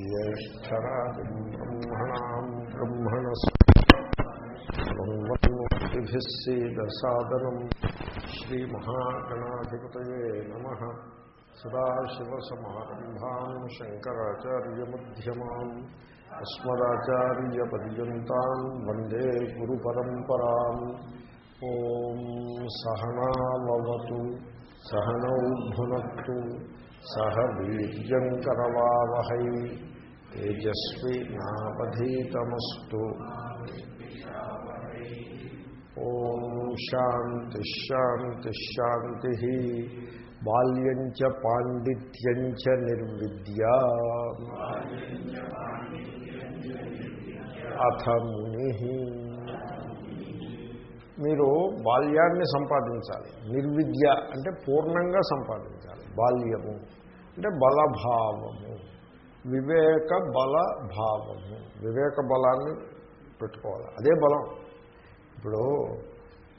ज्येष्ठराजम् ब्रह्मणाम् ब्रह्मणस्पतिभिः सीदसादनम् श्रीमहागणाधिपतये नमः सदाशिवसमारम्भाम् शङ्कराचार्यमध्यमाम् अस्मदाचार्यपर्यन्ताम् वंदे सह वीर्यङ्करवावहै तेजस्वी नावधीतमस्तु। ॐ शान्तिश्शान्तिश्शान्तिः बाल्यम् च पाण्डित्यम् च निर्विद्या। अथ मुनिः। మీరు బాల్యాన్ని సంపాదించాలి. నిర్విద్య అంటే పూర్ణంగా సంపాదించాలి. బాల్యము అంటే బలభావము. వివేక బల భావము. వివేక బలాన్ని పెట్టుకోవాలి. అదే బలం. ఇప్పుడు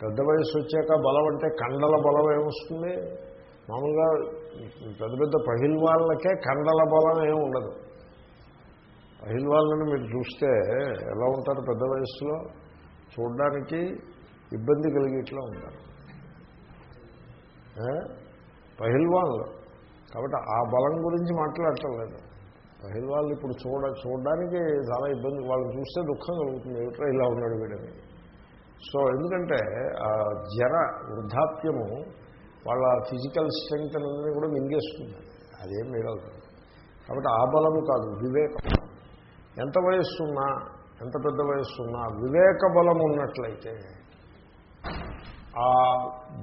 పెద్ద వయసు వచ్చాక బలం అంటే కండల బలం ఏమొస్తుంది? మామూలుగా పెద్ద పెద్ద పహిల్వాళ్ళకే కండల బలం ఏమి ఉండదు. పహిల్వాళ్ళని మీరు చూస్తే ఎలా ఉంటారు పెద్ద వయసులో చూడడానికి ఇబ్బంది కలిగేట్లా ఉంటారు. పహిల్వాన్లు. కాబట్టి ఆ బలం గురించి మాట్లాడటం లేదు. పహిల్వాళ్ళు ఇప్పుడు చూడ చూడడానికి చాలా ఇబ్బంది. వాళ్ళని చూస్తే దుఃఖం కలుగుతుంది. ఏమిట్రా ఇలా ఉన్నాడు వీడని. సో ఎందుకంటే ఆ జర వృద్ధాప్యము వాళ్ళ ఫిజికల్ స్ట్రెంగ్త్ అనేది కూడా మింగేస్తుంది. అదేం మిగలదు కాబట్టి ఆ బలము కాదు వివేకం ఎంత వయస్సున్నా ఎంత పెద్ద వయస్సున్నా వివేక బలం ఉన్నట్లయితే ఆ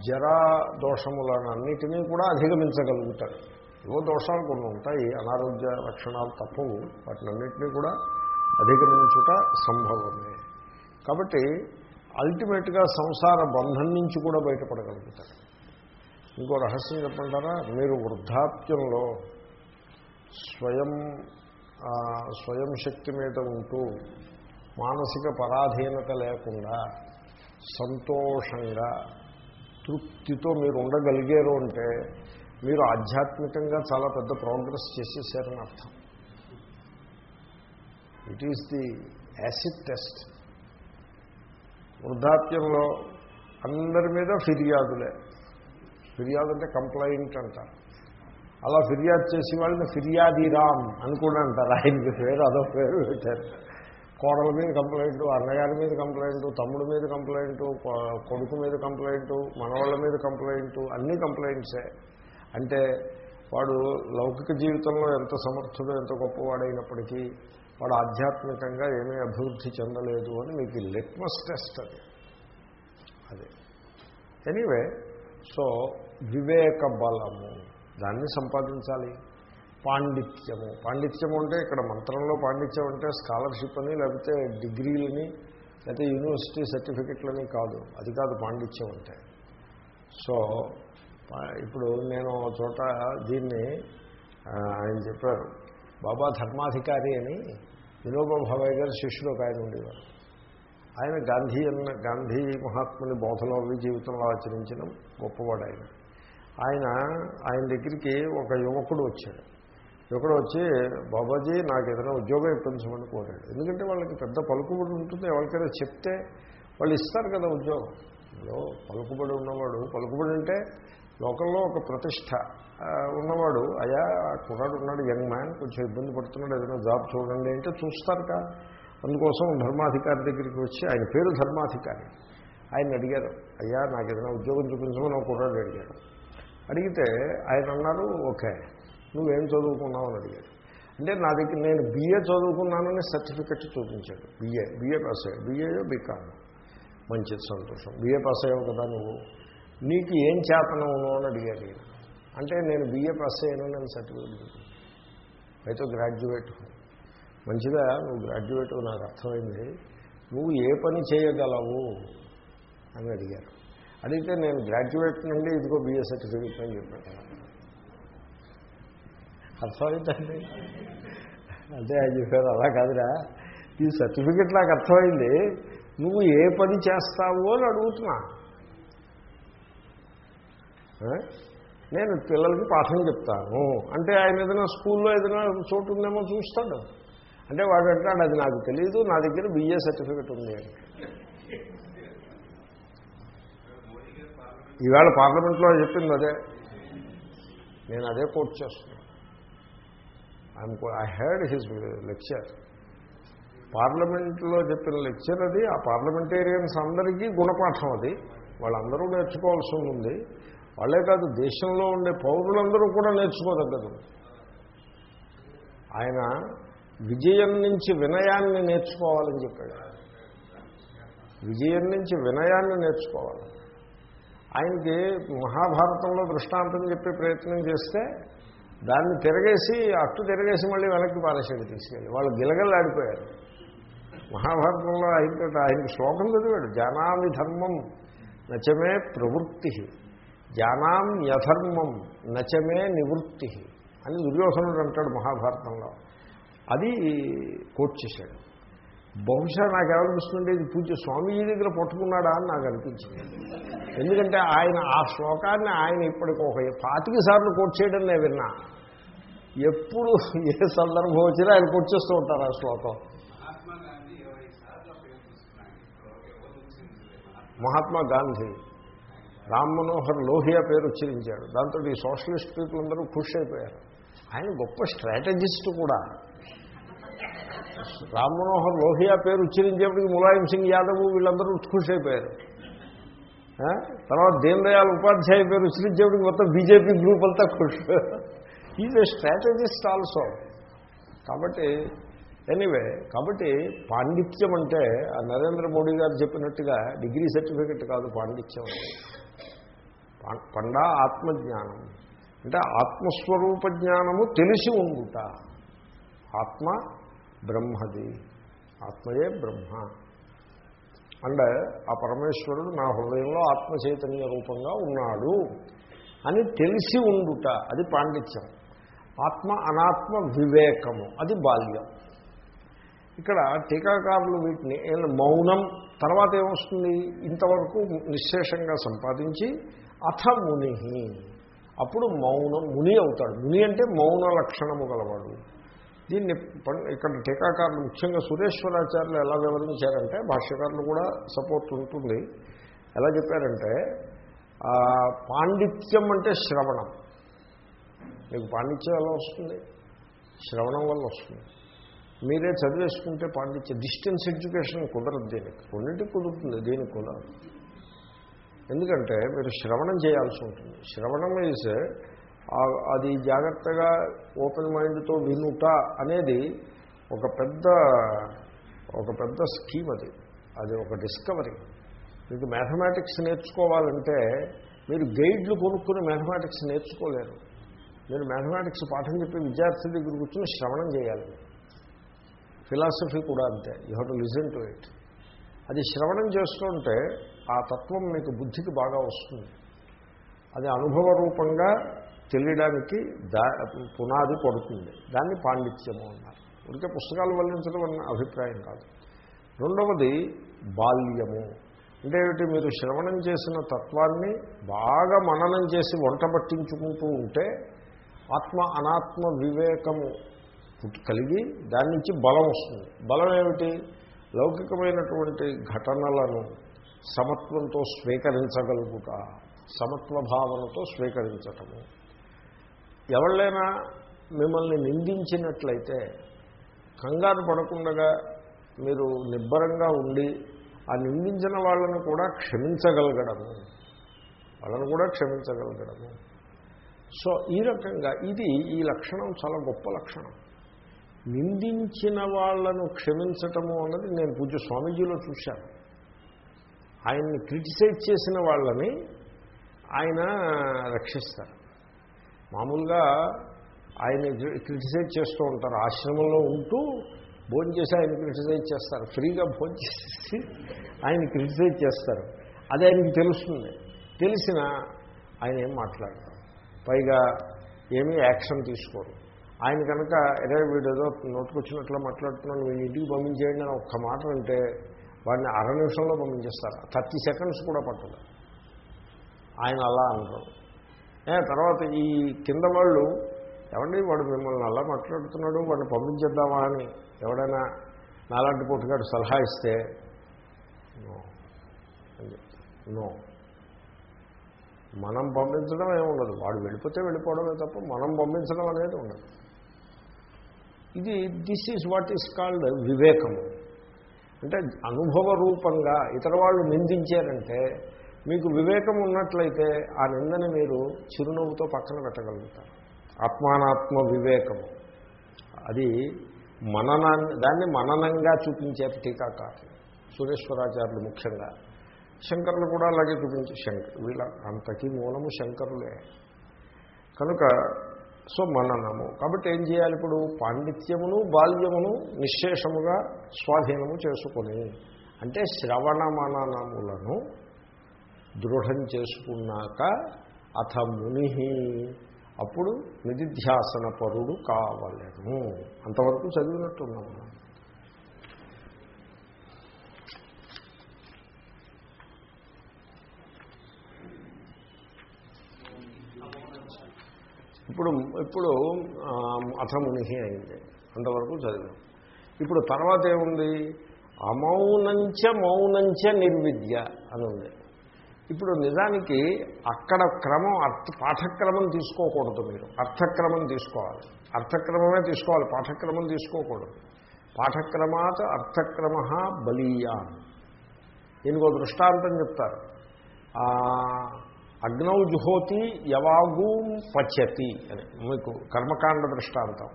జరా దోషములనన్నిటినీ కూడా అధిగమించగలుగుతాడు. ఏవో దోషాలు కొన్ని ఉంటాయి అనారోగ్య లక్షణాలు తప్పవు వాటినన్నింటినీ కూడా అధిగమించుట సంభవమే. కాబట్టి అల్టిమేట్గా సంసార బంధం నుంచి కూడా బయటపడగలుగుతారు ఇంకో రహస్యం చెప్పంటారా మీరు వృద్ధాప్యంలో స్వయం స్వయం శక్తి మీద ఉంటూ మానసిక పరాధీనత లేకుండా సంతోషంగా తృప్తితో మీరు ఉండగలిగారు అంటే మీరు ఆధ్యాత్మికంగా చాలా పెద్ద ప్రోగ్రెస్ చేసేసారని అర్థం. It is the acid test వృద్ధాప్యంలో అందరి మీద ఫిర్యాదులే. ఫిర్యాదు అంటే కంప్లైంట్ అంటారు. అలా ఫిర్యాదు చేసి వాళ్ళని ఫిర్యాదీరామ్ అని కూడా అంటారు. ఆయనకి పేరు అదో పేరు పెట్టారు. కోడల మీద కంప్లైంట్ అన్నగారి మీద కంప్లైంట్ తమ్ముడి మీద కంప్లైంట్ కొడుకు మీద కంప్లైంట్ మనవాళ్ళ మీద కంప్లైంట్ అన్ని కంప్లైంట్సే. అంటే వాడు లౌకిక జీవితంలో ఎంత సమర్థుడు ఎంత గొప్పవాడైనప్పటికీ వాడు ఆధ్యాత్మికంగా ఏమీ అభివృద్ధి చెందలేదు అని మీకు లిట్మస్ టెస్ట్ అది. అదే. ఎనీవే సో వివేక బలము. దాన్ని సంపాదించాలి. పాండిత్యము. పాండిత్యము అంటే ఇక్కడ మంత్రంలో పాండిత్యం అంటే స్కాలర్షిప్ అని లేకపోతే డిగ్రీలని లేకపోతే యూనివర్సిటీ సర్టిఫికెట్లని కాదు. అది కాదు పాండిత్యం అంటే. సో ఇప్పుడు నేను చోట దీన్ని ఆయన చెప్పారు బాబా ధర్మాధికారి అని వినోబా గారి శిష్యుడు ఒక ఆయన ఉండేవారు. ఆయన గాంధీ అన్న గాంధీ మహాత్ముని బోధలో జీవితంలో ఆచరించిన గొప్పవాడు ఆయన. ఆయన ఆయన దగ్గరికి ఒక యువకుడు వచ్చాడు. ఇక్కడ వచ్చి బాబాజీ నాకు ఏదైనా ఉద్యోగం ఇప్పించమని కోరాడు. ఎందుకంటే వాళ్ళకి పెద్ద పలుకుబడి ఉంటుంది. ఎవరికైనా చెప్తే వాళ్ళు ఇస్తారు కదా ఉద్యోగం. పలుకుబడి ఉన్నవాడు పలుకుబడి అంటే లోకల్లో ఒక ప్రతిష్ట ఉన్నవాడు అయా కుర్రాడు ఉన్నాడు యంగ్ మ్యాన్ కొంచెం ఇబ్బంది పడుతున్నాడు ఏదైనా జాబ్ చూడండి అంటే కదా. అందుకోసం ధర్మాధికారి దగ్గరికి వచ్చి ఆయన పేరు ధర్మాధికారి. ఆయన అడిగారు అయ్యా నాకు ఏదైనా ఉద్యోగం చూపించమని ఒక కుర్రాడు అడిగాడు. అడిగితే ఆయన అన్నారు ఓకే. నువ్వేం చదువుకున్నావు అని అడిగాడు. అంటే నా దగ్గర నేను బిఏ చదువుకున్నానని సర్టిఫికెట్ చూపించాడు. బిఏ బిఏ పాస్ అయ్యాడు. బిఏయో బీకామ్ మంచిది సంతోషం. బిఏ పాస్ అయ్యావు కదా నువ్వు. నీకు ఏం చేతనవును అని అడిగాడు అంటే నేను బిఏ పాస్ అయ్యాను నేను సర్టిఫికెట్ అయితే గ్రాడ్యుయేట్ మంచిదా? నువ్వు గ్రాడ్యుయేట్ నాకు అర్థమైంది. నువ్వు ఏ పని చేయగలవు? అని అడిగారు. అడిగితే నేను గ్రాడ్యుయేట్ నుండి ఇదిగో బిఏ సర్టిఫికెట్ అని చెప్పాను. అర్థమైందండి అంటే ఆయన చెప్పారు అలా కాదురా. ఈ సర్టిఫికెట్ నాకు అర్థమైంది. నువ్వు ఏ పని చేస్తావో అని అడుగుతున్నా. నేను పిల్లలకి పాఠం చెప్తాను. అంటే ఆయన ఏదైనా స్కూల్లో ఏదైనా చోటు ఉందేమో చూస్తాడు. అంటే వాడు అంటాడు అది నాకు తెలియదు నా దగ్గర బిఏ సర్టిఫికెట్ ఉంది. అని ఈవేళ పార్లమెంట్లో చెప్పింది అదే. నేను అదే కోర్టు చేస్తున్నాను. I'm I had his lecture పార్లమెంట్లో చెప్పిన లెక్చర్ అది. ఆ పార్లమెంటేరియన్స్ అందరికీ గుణపాఠం అది. వాళ్ళందరూ నేర్చుకోవాల్సి ఉంది. వాళ్ళే కాదు దేశంలో ఉండే పౌరులందరూ కూడా నేర్చుకోదగ్గదు. ఆయన విజయం నుంచి వినయాన్ని నేర్చుకోవాలని చెప్పాడు. విజయం నుంచి వినయాన్ని నేర్చుకోవాలి. ఆయనకి మహాభారతంలో దృష్టాంతం చెప్పే ప్రయత్నం చేస్తే దాన్ని తిరగేసి అట్టు తిరగేసి మళ్ళీ వెనక్కి పారేసాడు తీసుకెళ్ళి వాళ్ళు గిలగల్లాడిపోయారు. మహాభారతంలో ఆయన ఆయనకి శ్లోకం చదివాడు. జానామి ధర్మం నచమే ప్రవృత్తి. జానాం యధర్మం నచమే నివృత్తి అని దుర్యోధనుడు అంటాడు మహాభారతంలో. అది కోట్ చేశాడు. బహుశా నాకు ఏమనిపిస్తుంటే ఇది పూజ స్వామీజీ దగ్గర పట్టుకున్నాడా అని నాకు అనిపించింది. ఎందుకంటే ఆయన ఆ శ్లోకాన్ని ఆయన ఇప్పటికి ఒక పాతిక సార్లు కోట్ చేయడం నేను విన్నా. ఎప్పుడు ఏ సందర్భం వచ్చినా ఆయన కోట్ చేస్తూ ఉంటారు ఆ శ్లోకం. మహాత్మా గాంధీ రామ్ మనోహర్ లోహియా పేరు ఉచ్చరించాడు. దాంతో ఈ సోషలిస్ట్ పీపుల్ అందరూ ఖుష్ అయిపోయారు. ఆయన గొప్ప స్ట్రాటజిస్ట్ కూడా. రామ్ మనోహర్ లోహియా పేరు ఉచ్చరించేప్పటికి ములాయం సింగ్ యాదవ్ వీళ్ళందరూ ఖుష్ అయిపోయారు. తర్వాత దీన్ దయాళ్ ఉపాధ్యాయ పేరు ఉచ్చరించేప్పటికి మొత్తం బీజేపీ గ్రూప్ అంతా ఖుష్ ఈజ్ ఏ స్ట్రాటజిస్ట్ ఆల్సో కాబట్టి ఎనీవే కాబట్టి పాండిత్యం అంటే ఆ నరేంద్ర మోడీ గారు చెప్పినట్టుగా డిగ్రీ సర్టిఫికెట్ కాదు పాండిత్యం అంటే. పండా ఆత్మజ్ఞానం. అంటే ఆత్మస్వరూప జ్ఞానము తెలిసి ఉండుట. ఆత్మ బ్రహ్మది. ఆత్మయే బ్రహ్మ. అండ్ ఆ పరమేశ్వరుడు నా హృదయంలో ఆత్మ చైతన్య రూపంగా ఉన్నాడు అని తెలిసి ఉండుట అది పాండిత్యం. ఆత్మ అనాత్మ వివేకము అది బాల్యం. ఇక్కడ టీకాకారులు వీటిని మౌనం తర్వాత ఏమొస్తుంది? ఇంతవరకు నిశ్శేషంగా సంపాదించి అథ ముని అప్పుడు మౌనం ముని అవుతాడు. ముని అంటే మౌన లక్షణము గలవాడు. దీన్ని పం- ఇక్కడ టీకాకారులు ముఖ్యంగా సురేశ్వరాచార్యులు ఎలా వివరించారంటే భాష్యకారులు కూడా సపోర్ట్ ఉంటుంది. ఎలా చెప్పారంటే పాండిత్యం అంటే శ్రవణం. మీకు పాండిత్యం ఎలా వస్తుంది? శ్రవణం వల్ల వస్తుంది. మీరే చదివేసుకుంటే పాండిత్యం డిస్టెన్స్ ఎడ్యుకేషన్ కుదరదు దీనికి. కొన్నింటికి కుదురుతుంది దీనికి కుదరదు ఎందుకంటే మీరు శ్రవణం చేయాల్సి ఉంటుంది. శ్రవణం ఈజ్ అది జాగ్రత్తగా ఓపెన్ మైండ్తో వినుట అనేది ఒక పెద్ద ఒక పెద్ద స్కీమ్ అది. అది ఒక డిస్కవరీ. మీకు మ్యాథమెటిక్స్ నేర్చుకోవాలంటే మీరు గైడ్లు కొనుక్కుని మ్యాథమెటిక్స్ నేర్చుకోలేరు. మీరు మ్యాథమెటిక్స్ పాఠం చెప్పి విద్యార్థి దగ్గర కూర్చొని శ్రవణం చేయాలి. ఫిలాసఫీ కూడా అంతే. You have to listen to it. అది శ్రవణం చేస్తుంటే ఆ తత్వం మీకు బుద్ధికి బాగా వస్తుంది. అది అనుభవ రూపంగా తెలియడానికి దా పునాది పడుతుంది. దాన్ని పాండిత్యము అన్నారు. ఉడికే పుస్తకాలు వల్లించడం అన్న అభిప్రాయం కాదు. రెండవది బాల్యము. అంటే ఏమిటి? మీరు శ్రవణం చేసిన తత్వాన్ని బాగా మననం చేసి వంట పట్టించుకుంటూ ఉంటే ఆత్మ అనాత్మ వివేకము కలిగి దాని నుంచి బలం వస్తుంది. బలం ఏమిటి? లౌకికమైనటువంటి ఘటనలను సమత్వంతో స్వీకరించగలుగుట సమత్వ భావనతో స్వీకరించటము. ఎవళ్ళైనా మిమ్మల్ని నిందించినట్లయితే కంగారు పడకుండా మీరు నిబ్బరంగా ఉండి ఆ నిందించిన వాళ్ళను కూడా క్షమించగలగడము. వాళ్ళను కూడా క్షమించగలగడము. సో ఈ రకంగా ఇది ఈ లక్షణం చాలా గొప్ప లక్షణం. నిందించిన వాళ్ళను క్షమించటము అన్నది నేను పూజ స్వామీజీలో చూశాను. ఆయన్ని క్రిటిసైజ్ చేసిన వాళ్ళని ఆయన రక్షిస్తారు. మామూలుగా ఆయన క్రిటిసైజ్ చేస్తూ ఉంటారు. ఆశ్రమంలో ఉంటూ భోజనం చేసి ఆయన క్రిటిసైజ్ చేస్తారు. ఫ్రీగా భోజనం చేసి ఆయన క్రిటిసైజ్ చేస్తారు. అది ఆయనకి తెలుస్తుంది. తెలిసిన ఆయన ఏం మాట్లాడతారు? పైగా ఏమీ యాక్షన్ తీసుకోరు. ఆయన కనుక ఏదో వీడు ఏదో నోటుకొచ్చినట్లు మాట్లాడుతున్నాను వీడిని ఇంటికి పంపించేయండి అని ఒక్క మాట అంటే వాడిని అర నిమిషంలో పంపించేస్తారు. థర్టీ సెకండ్స్ కూడా పట్టదు. ఆయన అలా అనరు. తర్వాత ఈ కింద వాళ్ళు ఏమండి వాడు మిమ్మల్ని అలా మాట్లాడుతున్నాడు వాడిని పంపించేద్దామా అని ఎవడైనా నాలాంటి పుట్టుగాడు సలహా ఇస్తే? నో. నో. మనం పంపించడం ఏముండదు వాడు వెళ్ళిపోతే వెళ్ళిపోవడమే తప్ప మనం పంపించడం అనేది ఉండదు. ఇది this is what is called వివేకము. అంటే అనుభవ రూపంగా ఇతర వాళ్ళు నిందించారంటే మీకు వివేకం ఉన్నట్లయితే ఆ నిందని మీరు చిరునవ్వుతో పక్కన పెట్టగలుగుతారు. ఆత్మానాత్మ వివేకము. అది మననాన్ని దాన్ని మననంగా చూపించారు టీకాకారులు సురేశ్వరాచార్యులు ముఖ్యంగా. శంకరులు కూడా అలాగే చూపించి శంకర్ వీళ్ళ అంతకీ మూలము శంకరులే. కనుక సో మననము. కాబట్టి ఏం చేయాలి ఇప్పుడు? పాండిత్యమును బాల్యమును నిశ్శేషముగా స్వాధీనము చేసుకొని అంటే శ్రవణ మననములను దృఢం చేసుకున్నాక అథ ముని అప్పుడు నిధిధ్యాసన పరుడు కావలేను. అంతవరకు చదివినట్టున్నాం మనం. ఇప్పుడు ఇప్పుడు అథ అథముని అయింది. అంతవరకు చదివాం ఇప్పుడు తర్వాత ఏముంది? అమౌనంచ మౌనంచ నిర్విద్య అని ఉంది ఇప్పుడు నిజానికి అక్కడ క్రమం అర్థ పాఠక్రమం తీసుకోకూడదు మీరు. అర్థక్రమం తీసుకోవాలి. అర్థక్రమమే తీసుకోవాలి పాఠక్రమం తీసుకోకూడదు. పాఠక్రమాత్ అర్థక్రమ బలీయా. దీనికి ఒక దృష్టాంతం చెప్తారు. అగ్నౌ జుహోతి యవాగూ పచతి అని. మీకు కర్మకాండ దృష్టాంతం.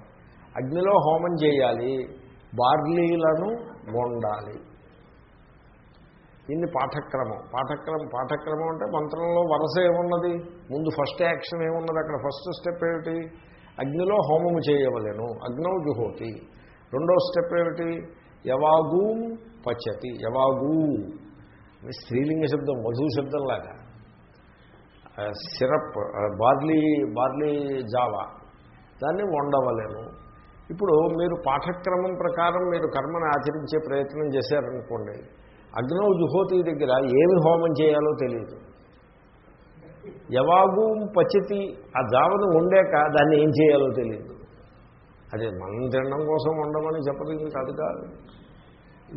అగ్నిలో హోమం చేయాలి. బార్లీలను వండాలి దీన్ని పాఠక్రమం. పాఠక్రమం పాఠక్రమం అంటే మంత్రంలో వరస ఏమున్నది? ముందు ఫస్ట్ యాక్షన్ ఏమున్నది? అక్కడ ఫస్ట్ స్టెప్ ఏమిటి? అగ్నిలో హోమము చేయవలెను. అగ్నో జుహోతి రెండో స్టెప్ ఏమిటి? యవాగూ పచ్చతి యవాగూ. స్త్రీలింగ శబ్దం మధు శబ్దంలాగా. సిరప్ బార్లీ బార్లీ జావా. దాన్ని వండవలేను. ఇప్పుడు మీరు పాఠక్రమం ప్రకారం మీరు కర్మను ఆచరించే ప్రయత్నం చేశారనుకోండి అగ్నౌ జుహోతి దగ్గర ఏమి హోమం చేయాలో తెలియదు. యవాగు పచితి ఆ జావను వండాక దాన్ని ఏం చేయాలో తెలియదు. అదే మనం తినడం కోసం వండమని చెప్పదగింది కాదు కాదు.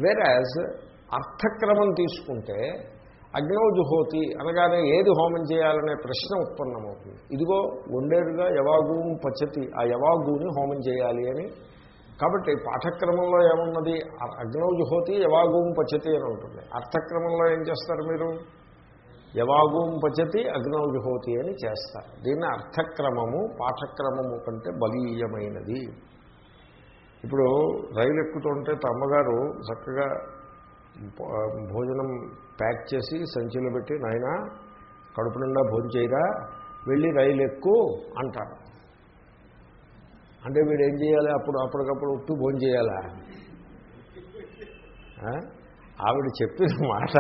వేరాజ్ అర్థక్రమం తీసుకుంటే అగ్నౌ జుహోతి అనగానే ఏది హోమం చేయాలనే ప్రశ్న ఉత్పన్నమవుతుంది. ఇదిగో వండేరుగా యవాగు పచ్చతి ఆ యవాగుని హోమం చేయాలి అని కాబట్టి పాఠక్రమంలో ఏమున్నది? అగ్నౌ జుహోతి యవాగూం పచతి అని ఉంటుంది. అర్థక్రమంలో ఏం చేస్తారు మీరు? యవాగూం పచతి అగ్నౌ జుహోతి అని చేస్తారు. దీన్ని అర్థక్రమము పాఠక్రమము కంటే బలీయమైనది. ఇప్పుడు రైలు ఎక్కుతుంటే తమ్మగారు చక్కగా భోజనం ప్యాక్ చేసి సంచిలో పెట్టి నాయన కడుపు నిండా భోజనం చేయరా వెళ్ళి రైలు ఎక్కు అంటారు. అంటే వీడు ఏం చేయాలి? అప్పుడు అప్పటికప్పుడు ఉట్టు భోజనం చేయాలా? ఆవిడ చెప్పిన మాట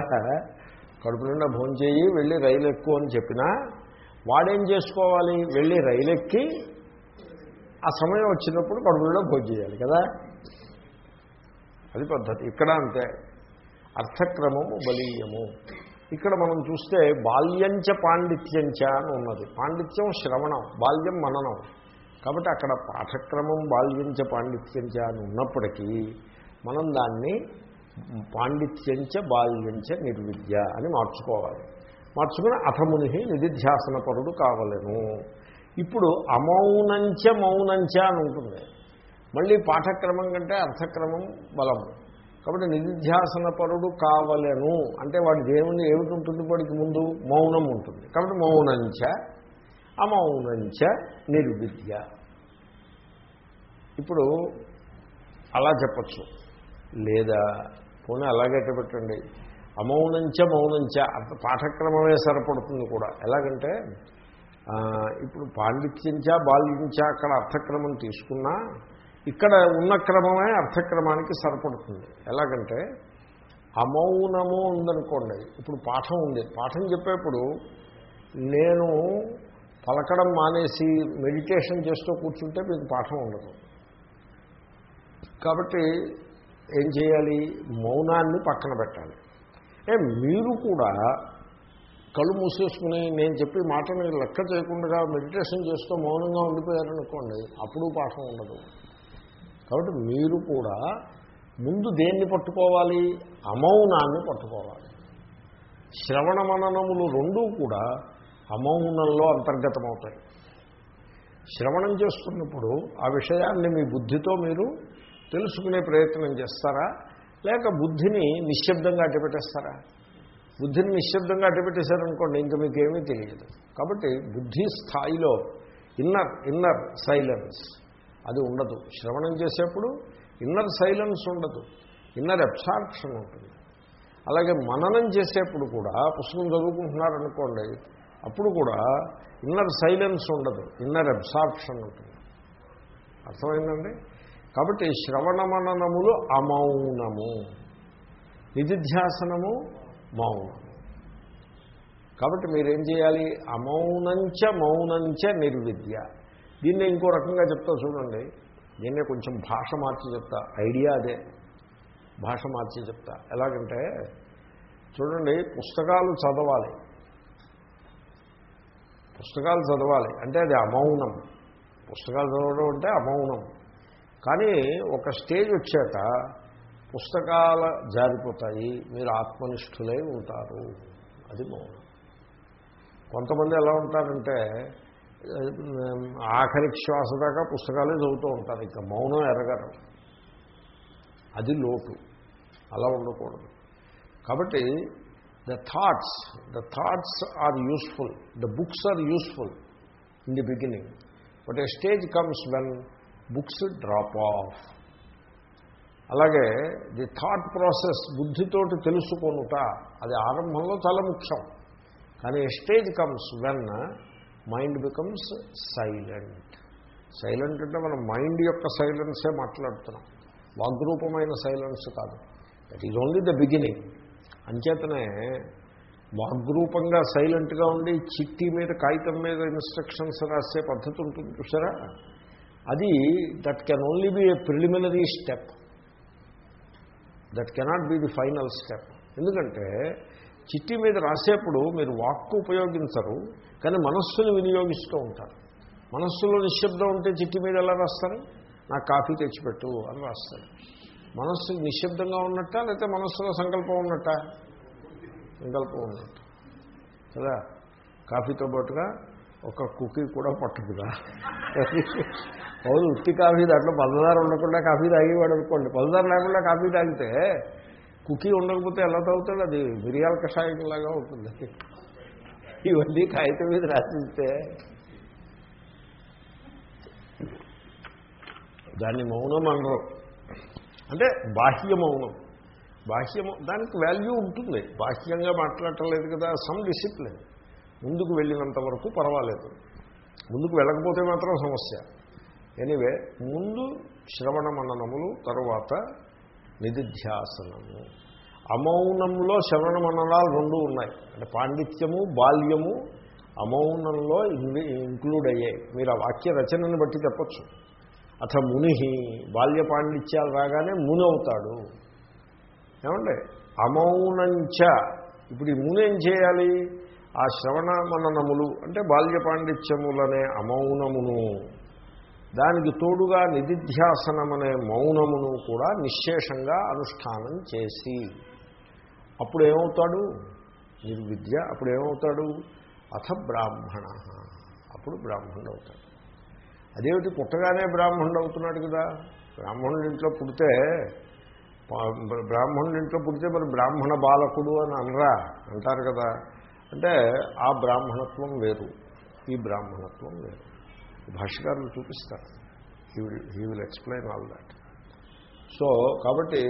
కడుపు నిండా భోజనం చేయి వెళ్ళి రైలు ఎక్కువ అని చెప్పినా వాడేం చేసుకోవాలి? వెళ్ళి రైలు ఎక్కి ఆ సమయం వచ్చినప్పుడు కడుపు నిండా భోజనం చేయాలి కదా? అది పద్ధతి. ఇక్కడ అంతే. అర్థక్రమము బలీయము. ఇక్కడ మనం చూస్తే బాల్యంచ పాండిత్యంచ అని ఉన్నది. పాండిత్యం శ్రవణం బాల్యం మననం. కాబట్టి అక్కడ పాఠక్రమం బాల్యంచ పాండిత్యంచ అని ఉన్నప్పటికీ మనం దాన్ని పాండిత్యంచ బాల్యంచ నిర్విద్య అని మార్చుకోవాలి. మార్చుకుని అథముని నిధిధ్యాసన పరుడు కావలేను. ఇప్పుడు అమౌనంచ మౌనంచ అని ఉంటుంది. మళ్ళీ పాఠక్రమం కంటే అర్థక్రమం బలము కాబట్టి నిధిధ్యాసన పరుడు కావలను. అంటే వాడి దేవుని ఏమిటి ఉంటుంది వాడికి ముందు? మౌనం ఉంటుంది. కాబట్టి మౌనంచ అమౌనంచ నిర్విద్య. ఇప్పుడు అలా చెప్పచ్చు. లేదా పోనీ అలాగే పెట్టండి అమౌనంచ మౌనంచ అర్థ పాఠక్రమమే సరిపడుతుంది కూడా. ఎలాగంటే ఇప్పుడు పాండిత్యంచ బాల్యంచ అక్కడ అర్థక్రమం తీసుకున్నా ఇక్కడ ఉన్న క్రమమే అర్థక్రమానికి సరిపడుతుంది. ఎలాగంటే అమౌనము ఉందనుకోండి. ఇప్పుడు పాఠం ఉంది. పాఠం చెప్పేప్పుడు నేను పలకడం మానేసి మెడిటేషన్ చేస్తూ కూర్చుంటే మీకు పాఠం ఉండదు. కాబట్టి ఏం చేయాలి? మౌనాన్ని పక్కన పెట్టాలి. ఏ మీరు కూడా కళ్ళు మూసేసుకుని నేను చెప్పి మాటని లెక్క చేయకుండా మెడిటేషన్ చేస్తూ మౌనంగా ఉండిపోయారనుకోండి అప్పుడు పాఠం ఉండదు. కాబట్టి మీరు కూడా ముందు దేన్ని పట్టుకోవాలి? అమౌనాన్ని పట్టుకోవాలి. శ్రవణ మననములు రెండూ కూడా అమౌనంలో అంతర్గతమవుతాయి. శ్రవణం చేస్తున్నప్పుడు ఆ విషయాన్ని మీ బుద్ధితో మీరు తెలుసుకునే ప్రయత్నం చేస్తారా? లేక బుద్ధిని నిశ్శబ్దంగా అడ్డుపెట్టేస్తారా? బుద్ధిని నిశ్శబ్దంగా అడ్డుపెట్టేశారనుకోండి ఇంకా మీకేమీ తెలియదు. కాబట్టి బుద్ధి స్థాయిలో ఇన్నర్ ఇన్నర్ సైలెన్స్ అది ఉండదు. శ్రవణం చేసేప్పుడు ఇన్నర్ సైలెన్స్ ఉండదు. ఇన్నర్ అబ్సార్ప్షన్ ఉంటుంది. అలాగే మననం చేసేప్పుడు కూడా పుస్తకం చదువుకుంటున్నారనుకోండి అప్పుడు కూడా ఇన్నర్ సైలెన్స్ ఉండదు ఇన్నర్ అబ్సార్ప్షన్ ఉంటుంది. అర్థమైందండి? కాబట్టి శ్రవణ మననములు అమౌనము. నిధిధ్యాసనము మౌనము. కాబట్టి మీరేం చేయాలి? అమౌనంచ మౌనంచ నిర్విద్య. దీన్ని ఇంకో రకంగా చెప్తా చూడండి. నేనే కొంచెం భాష మార్చి చెప్తా. ఐడియా అదే. భాష మార్చి చెప్తా. ఎలాగంటే చూడండి పుస్తకాలు చదవాలి. పుస్తకాలు చదవాలి. అంటే అది అమౌనం. పుస్తకాలు చదవడం అంటే అమౌనం. కానీ ఒక స్టేజ్ వచ్చాక పుస్తకాల జారిపోతాయి. మీరు ఆత్మనిష్ఠులై ఉంటారు. అది మౌనం. కొంతమంది ఎలా ఉంటారంటే ఆఖరి శ్వాస దాకా పుస్తకాలే చదువుతూ ఉంటారు. ఇంకా మౌనం ఎరగరు. అది లోటు. అలా ఉండకూడదు. కాబట్టి the thoughts the thoughts are useful the books are useful in the beginning but a stage comes when books drop off అలాగే ది థాట్ ప్రాసెస్ బుద్ధితోటి తెలుసుకొనుట అది ఆరంభంలో చాలా ముఖ్యం. కానీ stage comes when mind becomes silent silent అంటే మనం మైండ్ యొక్క సైలెన్సే మాట్లాడుతున్నాం. వాగ్రూపమైన సైలెన్స్ కాదు. That is only the beginning అంచేతనే వాగ్రూపంగా సైలెంట్గా ఉండి చిట్టి మీద కాగితం మీద ఇన్స్ట్రక్షన్స్ రాసే పద్ధతి ఉంటుంది చూసారా అది that can only be a preliminary step. That cannot be the final step. ఎందుకంటే చిట్టి మీద రాసేప్పుడు మీరు వాక్కు ఉపయోగించరు కానీ మనస్సును వినియోగిస్తూ ఉంటారు. మనస్సులో నిశ్శబ్దం ఉంటే చిట్టి మీద ఎలా రాస్తారు? నాకు కాఫీ తెచ్చిపెట్టు అని రాస్తారు. మనస్సు నిశ్శబ్దంగా ఉన్నట్ట లేకపోతే మనస్సులో సంకల్పం ఉన్నట్ట? సంకల్పం ఉన్నట్టు. కదా? కాఫీతో పాటుగా ఒక కుకీ కూడా పట్టదుగా అవును ఉత్తి కాఫీ దాంట్లో పలదారు ఉండకుండా కాఫీ తాగేవాడు అనుకోండి. పలదారు లేకుండా కాఫీ తాగితే కుకీ ఉండకపోతే ఎలా తాగుతాడు? అది మిరియాల కషాయంలాగా ఉంటుంది. ఇవన్నీ కాగితం మీద రాసిస్తే. దాన్ని మౌనం అనరు. అంటే బాహ్య మౌనం బాహ్యము దానికి వాల్యూ ఉంటుంది. బాహ్యంగా మాట్లాడటం లేదు కదా సమ్ డిసిప్లిన్ ముందుకు వెళ్ళినంత వరకు పర్వాలేదు. ముందుకు వెళ్ళకపోతే మాత్రం సమస్య. ఎనివే ముందు శ్రవణ మననములు తరువాత నిధిధ్యాసనము. అమౌనంలో శ్రవణ మననాలు రెండు ఉన్నాయి. అంటే పాండిత్యము బాల్యము అమౌనంలో ఇంక్లూడ్ అయ్యాయి. మీరు ఆ వాక్య రచనని బట్టి చెప్పచ్చు. అథ ముని బాల్య పాండిత్యాలు రాగానే ముని అవుతాడు ఏమండి? అమౌనంచ. ఇప్పుడు ఈ ముని ఏం చేయాలి? ఆ శ్రవణ మననములు అంటే బాల్య పాండిత్యములనే అమౌనమును. దానికి తోడుగా నిధిధ్యాసనమనే మౌనమును కూడా నిశ్శేషంగా అనుష్ఠానం చేసి. అప్పుడు ఏమవుతాడు? నిర్విద్య. అప్పుడు ఏమవుతాడు? అథ బ్రాహ్మణ. అప్పుడు బ్రాహ్మణుడు అవుతాడు అదేమిటి పుట్టగానే బ్రాహ్మణుడు అవుతున్నాడు కదా? బ్రాహ్మణుడి ఇంట్లో పుడితే బ్రాహ్మణుడి ఇంట్లో పుడితే మరి బ్రాహ్మణ బాలకుడు అని అనరా? అంటారు కదా. అంటే ఆ బ్రాహ్మణత్వం వేరు. ఈ బ్రాహ్మణత్వం వేరు. భాష్యకారులు చూపిస్తారు. He will he will explain all that so కాబట్టి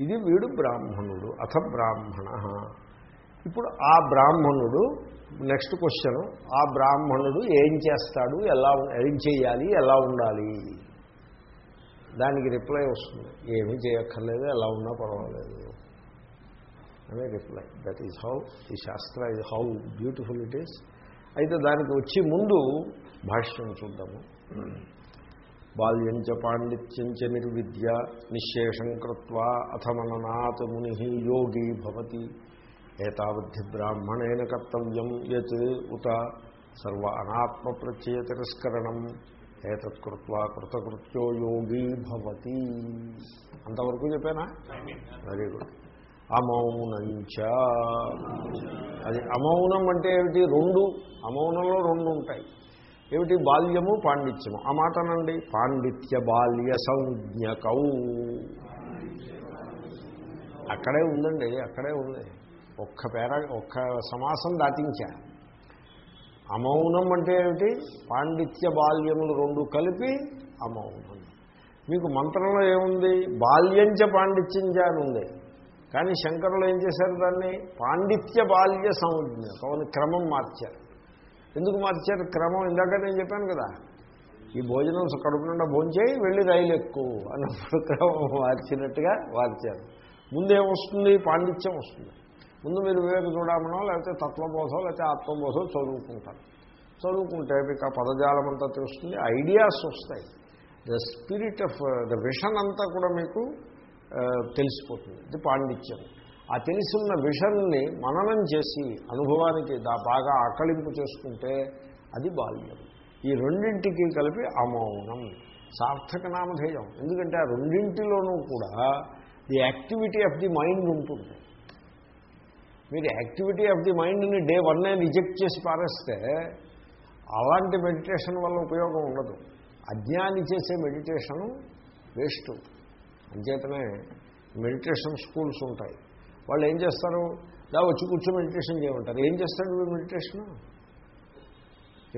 ఇది వీడు బ్రాహ్మణుడు. అథ బ్రాహ్మణ. ఇప్పుడు ఆ బ్రాహ్మణుడు నెక్స్ట్ క్వశ్చన్ ఆ బ్రాహ్మణుడు ఏం చేస్తాడు? ఎలా ఏం చేయాలి ఎలా ఉండాలి? దానికి రిప్లై వస్తుంది. ఏమీ చేయక్కర్లేదు ఎలా ఉన్నా పర్వాలేదు. అనే రిప్లై. దట్ ఈజ్ హౌ ఈ శాస్త్ర ఇది హౌ బ్యూటిఫుల్ ఇట్ ఈస్ అయితే దానికి వచ్చి ముందు భాష్యం చూద్దాము. బాల్యంచ పాండిత్యంచ నిర్విద్య నిశేషం కృత్వా అథ ముని యోగి భవతి. ఏతావద్ధి బ్రాహ్మణేన కర్తవ్యం యత్ ఉత సర్వ అనాత్మ ప్రత్యయ తిరస్కరణం ఏతత్కృత్వా కృతకృత్యో యోగీ భవతి. అంతవరకు చెప్పానా? వెరీ గుడ్ అమౌనంచ. అది అమౌనం అంటే ఏమిటి? రెండు. అమౌనంలో రెండు ఉంటాయి. ఏమిటి? బాల్యము పాండిత్యము. ఆ మాటనండి పాండిత్య బాల్య సంజ్ఞకౌ. అక్కడే ఉందండి అక్కడే ఉంది. ఒక్క పేర ఒక్క సమాసం దాటించా. అమౌనం అంటే ఏమిటి? పాండిత్య బాల్యములు రెండు కలిపి అమౌనం. మీకు మంత్రంలో ఏముంది? బాల్యంచ పాండిత్యంచ అని ఉంది కానీ శంకరులు ఏం చేశారు దాన్ని? పాండిత్య బాల్య సంజ్ఞ కావాలి క్రమం మార్చారు. ఎందుకు మార్చారు క్రమం? ఇందాక నేను చెప్పాను కదా ఈ భోజనం కడుపు నిండా భోంచేయి వెళ్ళి రైలు ఎక్కువ అన్నప్పుడు క్రమం మార్చినట్టుగా మార్చారు. ముందేమొస్తుంది పాండిత్యం వస్తుంది. ముందు మీరు వివేక చూడమనో లేకపోతే తత్వబోధో లేకపోతే ఆత్మబోధో చదువుకుంటారు. చదువుకుంటే మీకు ఆ పదజాలం అంతా తెలుస్తుంది ఐడియాస్ వస్తాయి. The spirit of the vision అంతా కూడా మీకు uh, తెలిసిపోతుంది. ఇది పాండిత్యం. ఆ తెలిసిన విషన్ని మననం చేసి అనుభవానికి దా బాగా ఆకలింపు చేసుకుంటే అది బాల్యం. ఈ రెండింటికి కలిపి అమౌనం. సార్థక నామధేయం. ఎందుకంటే ఆ రెండింటిలోనూ కూడా the activity of the mind ఉంటుంది. మీరు యాక్టివిటీ ఆఫ్ ది మైండ్ని డే వన్నే రిజెక్ట్ చేసి పారేస్తే అలాంటి మెడిటేషన్ వల్ల ఉపయోగం ఉండదు. అజ్ఞాని చేసే మెడిటేషను వేస్ట్. అంచేతనే మెడిటేషన్ స్కూల్స్ ఉంటాయి. వాళ్ళు ఏం చేస్తారు? దా వచ్చి కూర్చో మెడిటేషన్ చేయమంటారు. ఏం చేస్తాడు వీడు మెడిటేషన్?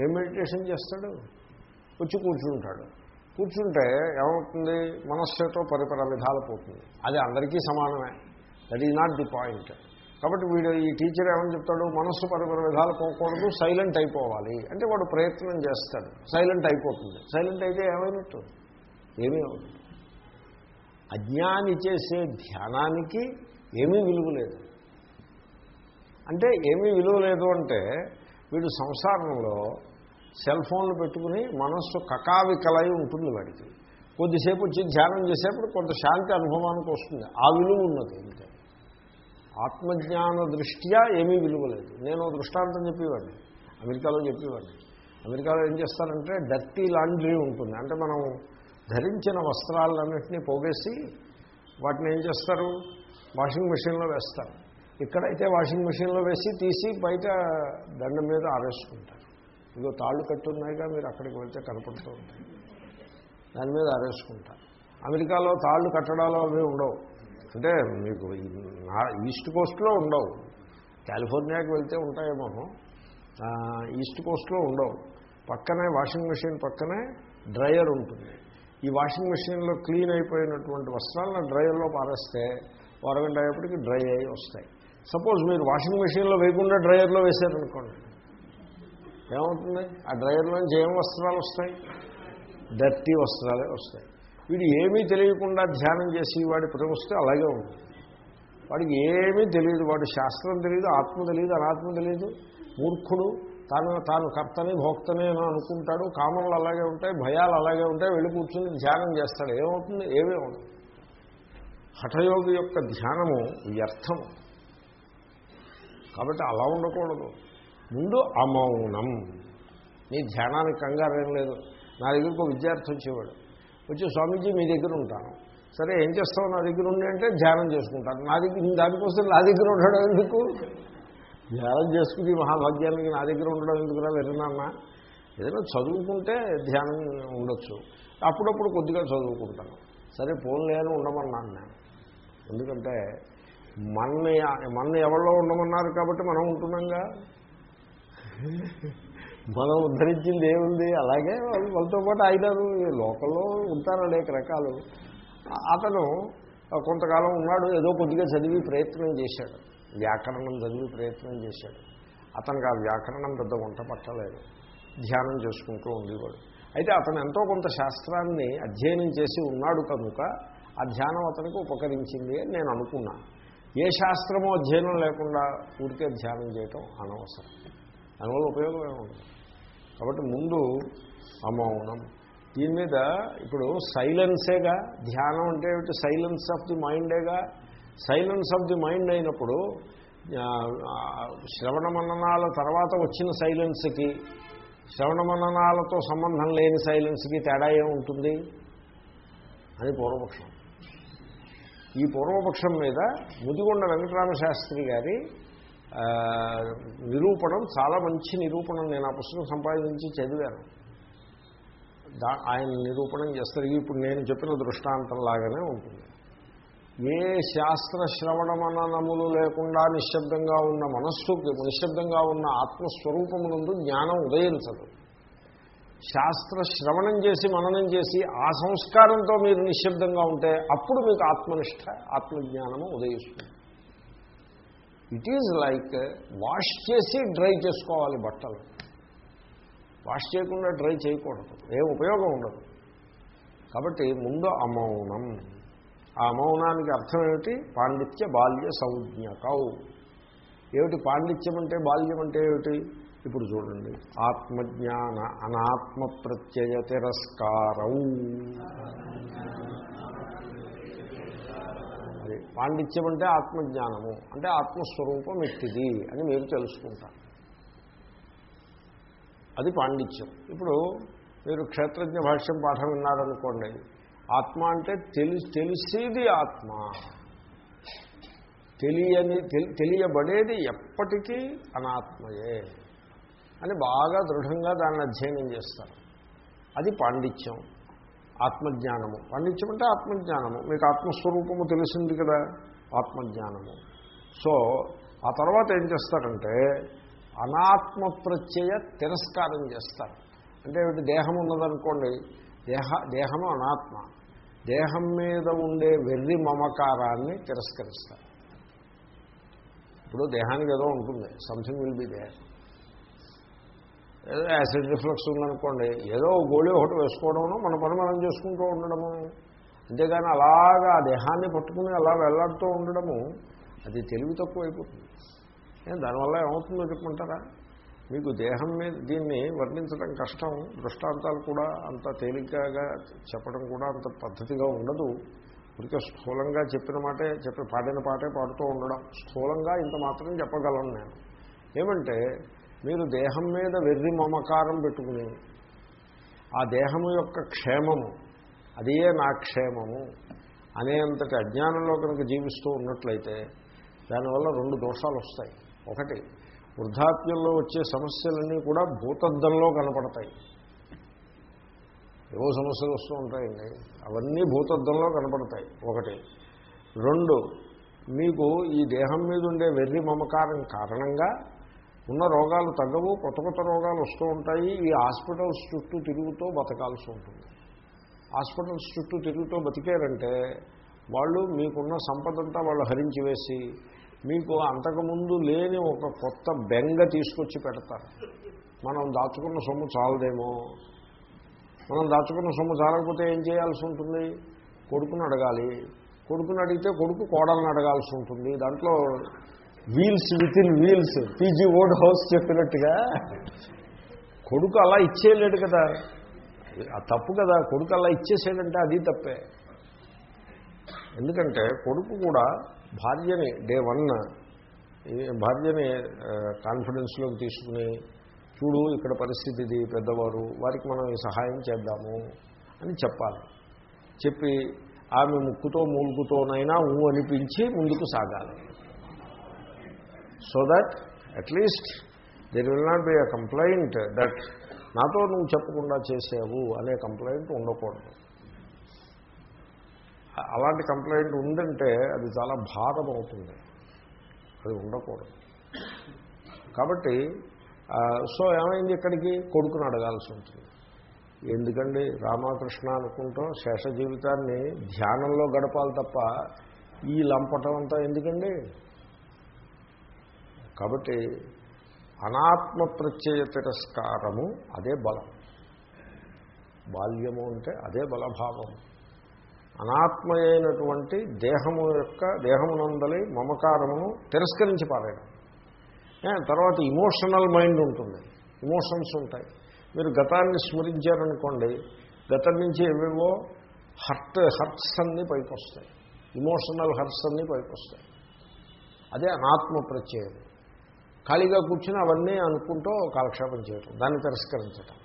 ఏం మెడిటేషన్ చేస్తాడు? వచ్చి కూర్చుంటాడు. కూర్చుంటే ఏమవుతుంది? మనస్సుతో పరిపర విధాలు పోతుంది. అది అందరికీ సమానమే. That is not the point కాబట్టి వీడు ఈ టీచర్ ఏమని చెప్తాడు? మనస్సు పరిపర విధాలు పోకూడదు సైలెంట్ అయిపోవాలి. అంటే వాడు ప్రయత్నం చేస్తాడు. సైలెంట్ అయిపోతుంది. సైలెంట్ అయితే ఏమైనట్టు? ఏమీ అవుతుంది అజ్ఞాని చేసే ధ్యానానికి ఏమీ విలువ లేదు. అంటే ఏమీ విలువ లేదు అంటే వీడు సంసారంలో సెల్ ఫోన్లు పెట్టుకుని మనస్సు కకావికలై ఉంటుంది వాడికి. కొద్దిసేపు వచ్చి ధ్యానం చేసేప్పుడు కొంత శాంతి అనుభవానికి వస్తుంది. ఆ విలువ ఉన్నది అంతే. ఆత్మజ్ఞాన దృష్ట్యా ఏమీ విలువ లేదు నేను దృష్టాంతం చెప్పేవాడిని. అమెరికాలో చెప్పేవాడిని. అమెరికాలో ఏం చేస్తారంటే డర్టీ లాండ్రీ ఉంటుంది. అంటే మనం ధరించిన వస్త్రాలన్నింటినీ పోగేసి వాటిని ఏం చేస్తారు? వాషింగ్ మెషిన్లో వేస్తారు. ఇక్కడైతే వాషింగ్ మెషిన్లో వేసి తీసి బయట దండం మీద ఆరేసుకుంటారు. ఇదో తాళ్ళు కట్టున్నాయిగా మీరు అక్కడికి వెళ్తే కనపడుతూ ఉంటాయి. దాని మీద ఆరేసుకుంటారు. అమెరికాలో తాళ్ళు కట్టడాలు అవి ఉండవు. అంటే మీకు ఈస్ట్ కోస్ట్లో ఉండవు. కాలిఫోర్నియాకి వెళ్తే ఉంటాయేమో. ఈస్ట్ కోస్ట్లో ఉండవు. పక్కనే వాషింగ్ మెషిన్ పక్కనే డ్రయర్ ఉంటుంది. ఈ వాషింగ్ మెషిన్లో క్లీన్ అయిపోయినటువంటి వస్త్రాలను డ్రయర్లో పారేస్తే ఓ అరగంట అయ్యేప్పటికి డ్రై అయ్యి వస్తాయి. సపోజ్ మీరు వాషింగ్ మెషిన్లో వేయకుండా డ్రయర్లో వేశారనుకోండి. ఏమవుతుంది? ఆ డ్రయర్లోంచి ఏం వస్త్రాలు వస్తాయి? డర్టీ వస్త్రాలే వస్తాయి. వీడు ఏమీ తెలియకుండా ధ్యానం చేసి వాడి పని అలాగే ఉంటుంది. వాడికి ఏమీ తెలియదు. వాడు శాస్త్రం తెలియదు ఆత్మ తెలియదు అనాత్మ తెలియదు. మూర్ఖుడు తాను తాను కర్తని భోక్తని అని అనుకుంటాడు. కామన్లు అలాగే ఉంటాయి భయాలు అలాగే ఉంటాయి. వెళ్ళి కూర్చుని ధ్యానం చేస్తాడు. ఏమవుతుంది? ఏమీ ఉండదు. హఠయోగి యొక్క ధ్యానము వ్యర్థము. కాబట్టి అలా ఉండకూడదు. ముందు అమౌనం. నీ ధ్యానానికి కంగారు ఏం లేదు. నా దగ్గరకు విద్యార్థి వచ్చేవాడు. వచ్చి స్వామీజీ మీ దగ్గర ఉంటాను. సరే ఏం చేస్తావు నా దగ్గర ఉండి అంటే ధ్యానం చేసుకుంటాను. నా దగ్గర దానికోసం నా దగ్గర ఉండడం ఎందుకు? ధ్యానం చేసుకుని మహాభాగ్యానికి నా దగ్గర ఉండడం ఎందుకురా వెళ్ళినాన్నా ఏదైనా చదువుకుంటే ధ్యానం ఉండొచ్చు. అప్పుడప్పుడు కొద్దిగా చదువుకుంటాను. సరే ఫోన్ లేని ఉండమన్నాను నేను. ఎందుకంటే మన మన ఎవరిలో ఉండమన్నారు కాబట్టి మనం ఉంటున్నాంగా? మనం ఉద్ధరించింది ఏముంది? అలాగే వాళ్ళు వాళ్ళతో పాటు అయినారు ఈ లోకల్లో ఉంటారు అనేక రకాలు. అతను కొంతకాలం ఉన్నాడు ఏదో కొద్దిగా చదివి ప్రయత్నం చేశాడు. వ్యాకరణం చదివి ప్రయత్నం చేశాడు. అతనికి ఆ వ్యాకరణం పెద్ద వంట పట్టలేదు. ధ్యానం చేసుకుంటూ ఉండేవాడు. అయితే అతను ఎంతో కొంత శాస్త్రాన్ని అధ్యయనం చేసి ఉన్నాడు కనుక ఆ ధ్యానం అతనికి ఉపకరించింది అని నేను అనుకున్నాను ఏ శాస్త్రమో అధ్యయనం లేకుండా ఊరికే ధ్యానం చేయటం అనవసరం. దానివల్ల ఉపయోగం ఉంటుంది కాబట్టి ముందు అమౌనం దీని మీద ఇప్పుడు సైలెన్సేగా ధ్యానం అంటే ఏమిటి? సైలెన్స్ ఆఫ్ ది మైండేగా. సైలెన్స్ ఆఫ్ ది మైండ్ అయినప్పుడు శ్రవణ మననాల తర్వాత వచ్చిన సైలెన్స్కి శ్రవణ మననాలతో సంబంధం లేని సైలెన్స్కి తేడా ఏముంటుంది అని పూర్వపక్షం. ఈ పూర్వపక్షం మీద ముదిగొండ వెంకటరామ శాస్త్రి గారి నిరూపణం చాలా మంచి నిరూపణం. నేను ఆ పుస్తకం సంపాదించి చదివాను. దా ఆయన నిరూపణం చేస్తారు. ఇప్పుడు నేను చెప్పిన దృష్టాంతం లాగానే ఉంటుంది. ఏ శాస్త్ర శ్రవణ మననములు లేకుండా నిశ్శబ్దంగా ఉన్న మనస్సుకి నిశ్శబ్దంగా ఉన్న ఆత్మస్వరూపమునందు జ్ఞానం ఉదయించదు. శాస్త్ర శ్రవణం చేసి మననం చేసి ఆ సంస్కారంతో మీరు నిశ్శబ్దంగా ఉంటే అప్పుడు మీకు ఆత్మనిష్ట ఆత్మజ్ఞానము ఉదయిస్తుంది. ఇట్ ఈజ్ లైక్ వాష్ చేసి డ్రై చేసుకోవాలి బట్టలు. వాష్ చేయకుండా డ్రై చేయకూడదు. ఏం ఉపయోగం ఉండదు. కాబట్టి ముందు అమౌనం. ఆ అమౌనానికి అర్థం ఏమిటి? పాండిత్య బాల్య సంజ్ఞకౌ. ఏమిటి పాండిత్యం అంటే బాల్యం అంటే ఏమిటి? ఇప్పుడు చూడండి. ఆత్మజ్ఞాన అనాత్మ ప్రత్యయ తిరస్కారం. అది. పాండిత్యం అంటే ఆత్మజ్ఞానము అంటే ఆత్మస్వరూపం ఎట్టిది అని మీరు తెలుసుకుంటారు. అది పాండిత్యం. ఇప్పుడు మీరు క్షేత్రజ్ఞ భాష్యం పాఠం విన్నారనుకోండి ఆత్మ అంటే తెలి తెలిసేది ఆత్మ. తెలియని తెలి- తెలియబడేది ఎప్పటికీ అనాత్మయే అని బాగా దృఢంగా దాన్ని అధ్యయనం చేస్తారు. అది పాండిత్యం. ఆత్మజ్ఞానము. పాండిత్యం అంటే ఆత్మజ్ఞానము. మీకు ఆత్మస్వరూపము తెలిసింది కదా ఆత్మజ్ఞానము. సో ఆ తర్వాత ఏం చేస్తారంటే అనాత్మ ప్రత్యయ తిరస్కారం చేస్తారు. అంటే దేహం ఉన్నదనుకోండి దేహ దేహము అనాత్మ. దేహం మీద ఉండే వెర్రి మమకారాన్ని తిరస్కరిస్తారు. ఇప్పుడు దేహానికి ఏదో ఉంటుంది. సంథింగ్ విల్ బి దేహం ఏదో యాసిడ్ రిఫ్లెక్స్ ఉందనుకోండి ఏదో గోళీ ఒకటి వేసుకోవడము మన పని మనం చేసుకుంటూ ఉండడము. అంతేగాని అలాగా ఆ దేహాన్ని పట్టుకుని అలా వెళ్ళాడుతూ ఉండడము అది తెలివి తక్కువ అయిపోతుంది దానివల్ల ఏమవుతుందో చెప్పుకుంటారా మీకు దేహం మీద దీన్ని వర్ణించడం కష్టం దృష్టాంతాలు కూడా అంత తేలికగా చెప్పడం కూడా అంత పద్ధతిగా ఉండదు. ఇప్పటికే స్థూలంగా చెప్పిన మాటే చెప్పి పాడిన పాటే పాడుతూ ఉండడం. స్థూలంగా ఇంత మాత్రం చెప్పగలను నేను. ఏమంటే మీరు దేహం మీద వెర్రి మమకారం పెట్టుకుని ఆ దేహము యొక్క క్షేమము అదే నా క్షేమము అనేంతటి అజ్ఞానంలో కనుక జీవిస్తూ ఉన్నట్లయితే దానివల్ల రెండు దోషాలు వస్తాయి. ఒకటి వృద్ధాప్యంలో వచ్చే సమస్యలన్నీ కూడా భూతద్దంలో కనపడతాయి. ఏవో సమస్యలు వస్తూ ఉంటాయండి అవన్నీ భూతద్దంలో కనపడతాయి. ఒకటి రెండు మీకు ఈ దేహం మీద ఉండే వెర్రి మమకారం కారణంగా ఉన్న రోగాలు తగ్గవు కొత్త కొత్త రోగాలు వస్తూ ఉంటాయి ఈ హాస్పిటల్స్ చుట్టూ తిరుగుతూ బతకాల్సి ఉంటుంది. హాస్పిటల్స్ చుట్టూ తిరుగుతూ బతికారంటే వాళ్ళు మీకున్న సంపదంతా వాళ్ళు హరించి వేసి మీకు అంతకుముందు లేని ఒక కొత్త బెంగ తీసుకొచ్చి పెడతారు. మనం దాచుకున్న సొమ్ము చాలదేమో. మనం దాచుకున్న సొమ్ము చాలకపోతే ఏం చేయాల్సి ఉంటుంది? కొడుకుని అడగాలి. కొడుకుని అడిగితే కొడుకు కోడలను అడగాల్సి ఉంటుంది. దాంట్లో wheels within wheels. PG Wodehouse చెప్పినట్టుగా. కొడుకు అలా ఇచ్చేయలేడు కదా. తప్పు కదా. కొడుకు అలా ఇచ్చేసాడంటే అది తప్పే. ఎందుకంటే కొడుకు కూడా భార్యని డే వన్ భార్యని కాన్ఫిడెన్స్లోకి తీసుకుని చూడు ఇక్కడ పరిస్థితి ఇది పెద్దవారు వారికి మనం సహాయం చేద్దాము అని చెప్పాలి. చెప్పి ఆమె ముక్కుతో మూలుగుతోనైనా ఊ అనిపించి ముందుకు సాగాలి. So that at least there will not be a complaint that నాతో నువ్వు చెప్పకుండా చేసావు అనే కంప్లైంట్ ఉండకూడదు. అలాంటి కంప్లైంట్ ఉందంటే అది చాలా భారం అవుతుంది. అది ఉండకూడదు. కాబట్టి సో ఏమైంది ఇక్కడికి? కొడుకుని అడగాల్సి ఉంటుంది. ఎందుకండి? రామకృష్ణ అనుకుంటూ శేష జీవితాన్ని ధ్యానంలో గడపాలి తప్ప ఈ లంపటం అంతా ఎందుకండి? కాబట్టి అనాత్మ ప్రత్యయ తిరస్కారము అదే బలం. బాల్యము అంటే అదే బలభావము అనాత్మయైనటువంటి దేహము యొక్క దేహమునందలి మమకారమును తిరస్కరించి పారేయడం. తర్వాత ఇమోషనల్ మైండ్ ఉంటుంది. ఇమోషన్స్ ఉంటాయి. మీరు గతాన్ని స్మరించారనుకోండి గతం నుంచి ఏవేవో హర్ట్ హర్ట్స్ అన్నీ పైకి వస్తాయి ఇమోషనల్ హర్ట్స్ అన్నీ పైకి వస్తాయి అదే అనాత్మ ప్రత్యయం. ఖాళీగా కూర్చుని అవన్నీ అనుకుంటూ కాలక్షేపం చేయటం దాన్ని తిరస్కరించటం.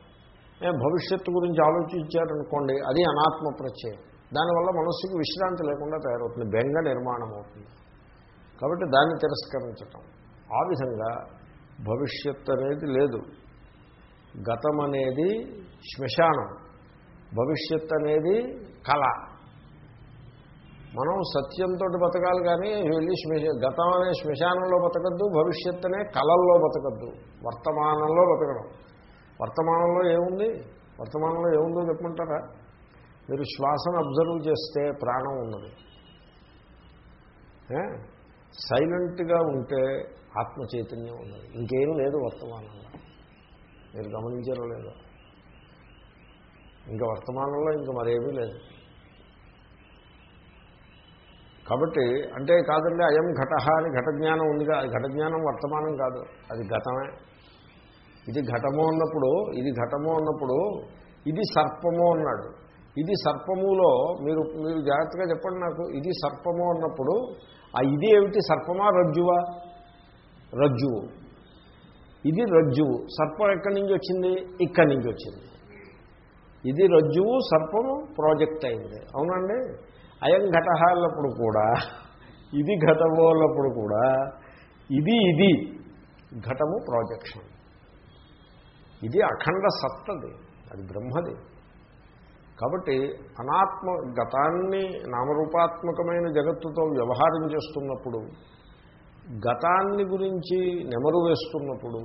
మేము భవిష్యత్తు గురించి ఆలోచించారనుకోండి అది అనాత్మ ప్రత్యయం. దానివల్ల మనస్సుకి విశ్రాంతి లేకుండా తయారవుతుంది బెంగ నిర్మాణం అవుతుంది కాబట్టి దాన్ని తిరస్కరించటం. ఆ విధంగా భవిష్యత్ అనేది లేదు. గతం అనేది శ్మశానం భవిష్యత్ అనేది కళ. మనం సత్యంతో బతకాలి కానీ వెళ్ళి శ్మశ గతం అనే శ్మశానంలో బతకద్దు భవిష్యత్ అనే కళల్లో బతకద్దు వర్తమానంలో బతకడం. వర్తమానంలో ఏముంది? వర్తమానంలో ఏముందో చెప్పమంటారా? మీరు శ్వాసను అబ్జర్వ్ చేస్తే ప్రాణం ఉన్నది. సైలెంట్గా ఉంటే ఆత్మ చైతన్యం ఉన్నది. ఇంకేం లేదు వర్తమానంలో. మీరు గమనించారో లేదో. ఇంకా వర్తమానంలో ఇంకా మరేమీ లేదు. కాబట్టి అంటే కాదండి అయం ఘట అని ఘటజ్ఞానం ఉందిగా. అది వర్తమానం కాదు. అది ఘటమే. ఇది ఘటము అన్నప్పుడు ఇది ఘటము అన్నప్పుడు ఇది సర్పము అన్నాడు. ఇది సర్పములో మీరు మీరు జాగ్రత్తగా చెప్పండి నాకు. ఇది సర్పము అన్నప్పుడు ఆ ఇది ఏమిటి? సర్పమా రజ్జువా? రజ్జువు. ఇది రజ్జువు. సర్పం ఎక్కడి నుంచి వచ్చింది? ఇక్కడి నుంచి వచ్చింది. ఇది రజ్జువు సర్పము ప్రాజెక్ట్ అయింది. అవునండి అయం ఘటహాలప్పుడు కూడా ఇది ఘటము కూడా ఇది ఇది ఘటము ప్రాజెక్షన్ ఇది అఖండ సత్తది అది బ్రహ్మది. కాబట్టి అనాత్మ గతాన్ని నామరూపాత్మకమైన జగత్తుతో వ్యవహారం చేస్తున్నప్పుడు గతాన్ని గురించి నెమరు వేస్తున్నప్పుడు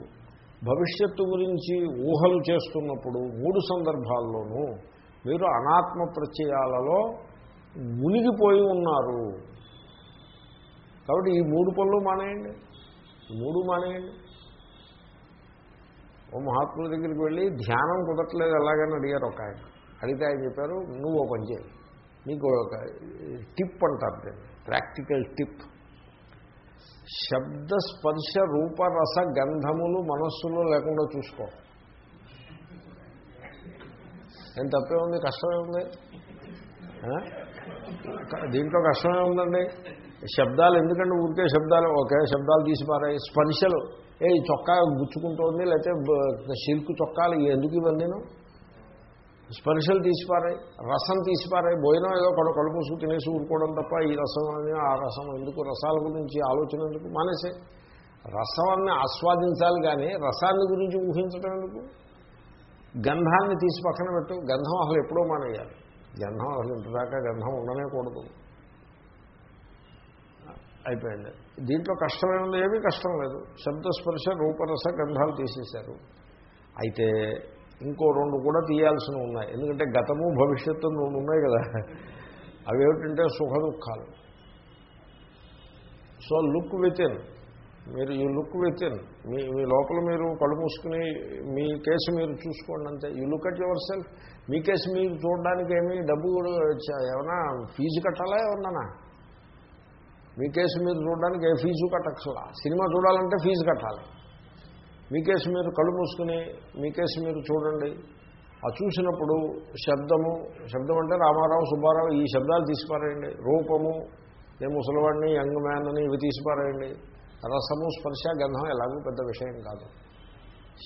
భవిష్యత్తు గురించి ఊహలు చేస్తున్నప్పుడు మూడు సందర్భాల్లోనూ మీరు అనాత్మ ప్రత్యయాలలో మునిగిపోయి ఉన్నారు. కాబట్టి ఈ మూడు పనులు మానేయండి. ఈ మూడు మానేయండి. ఓ మహాత్ముల దగ్గరికి వెళ్ళి ధ్యానం కుదరట్లేదు ఎలాగని అడిగారు ఒక ఆయన. అడిగితే ఆయన చెప్పారు నువ్వు ఓ పని చేయి. నీకు ఒక టిప్ అంటారు దీన్ని ప్రాక్టికల్ టిప్. శబ్ద స్పర్శ రూపరస గంధములు మనస్సులో లేకుండా చూసుకో. ఏం తప్పే ఉంది? కష్టమే ఉంది? దీంట్లో కష్టమే ఉందండి. శబ్దాలు ఎందుకంటే ఊరికే శబ్దాలు ఓకే శబ్దాలు తీసిపారాయి స్పర్శలు ఏ చొక్కా గుచ్చుకుంటోంది లేకపోతే సిల్క్ చొక్కాలు ఎందుకు ఇవన్నీను స్పర్శలు తీసిపారాయి రసం తీసిపారాయి భోజనం ఏదో కడు కడుపుసు తినేసి ఊరుకోవడం తప్ప ఈ రసం అని ఆ రసం ఎందుకు? రసాల గురించి ఆలోచన ఎందుకు? మానేసే. రసాన్ని ఆస్వాదించాలి కానీ రసాన్ని గురించి ఊహించడం ఎందుకు? గంధాన్ని తీసి పక్కన పెట్టు. గంధం అసలు ఎప్పుడో మానేయాలి. గంధం అసలు ఇంతదాకా గంధం ఉండనే కూడదు అయిపోయింది. దీంట్లో కష్టమైన ఏమీ కష్టం లేదు. శబ్దస్పర్శ రూపరస గంధాలు తీసేశారు. అయితే ఇంకో రెండు కూడా తీయాల్సినవి ఉన్నాయి. ఎందుకంటే గతము భవిష్యత్తు రెండు ఉన్నాయి కదా. అవి ఏమిటంటే సుఖ దుఃఖాలు సో లుక్ విత్ ఇన్ మీరు యూ లుక్ విత్ ఇన్ మీ మీ లోపల మీరు కళ్ళు మూసుకుని మీ కేసు మీరు చూసుకోండి అంతే. You look at yourself మీ కేసు మీరు చూడడానికి ఏమీ డబ్బు కూడా ఏమైనా ఫీజు కట్టాలా ఏమన్నానా? మీ కేసు మీరు చూడడానికి ఏ ఫీజు కట్టక్కర్లా. సినిమా చూడాలంటే ఫీజు కట్టాలి. మీ కేసు మీరు కళ్ళు మూసుకుని మీ కేసు మీరు చూడండి. ఆ చూసినప్పుడు శబ్దము శబ్దం అంటే రామారావు సుబ్బారావు ఈ శబ్దాలు తీసిపారేయండి. రూపము ఏ ముసలివాడిని యంగ్ మ్యాన్ అని ఇవి తీసిపారేయండి. రసము స్పర్శ గంధం ఎలాగూ పెద్ద విషయం కాదు.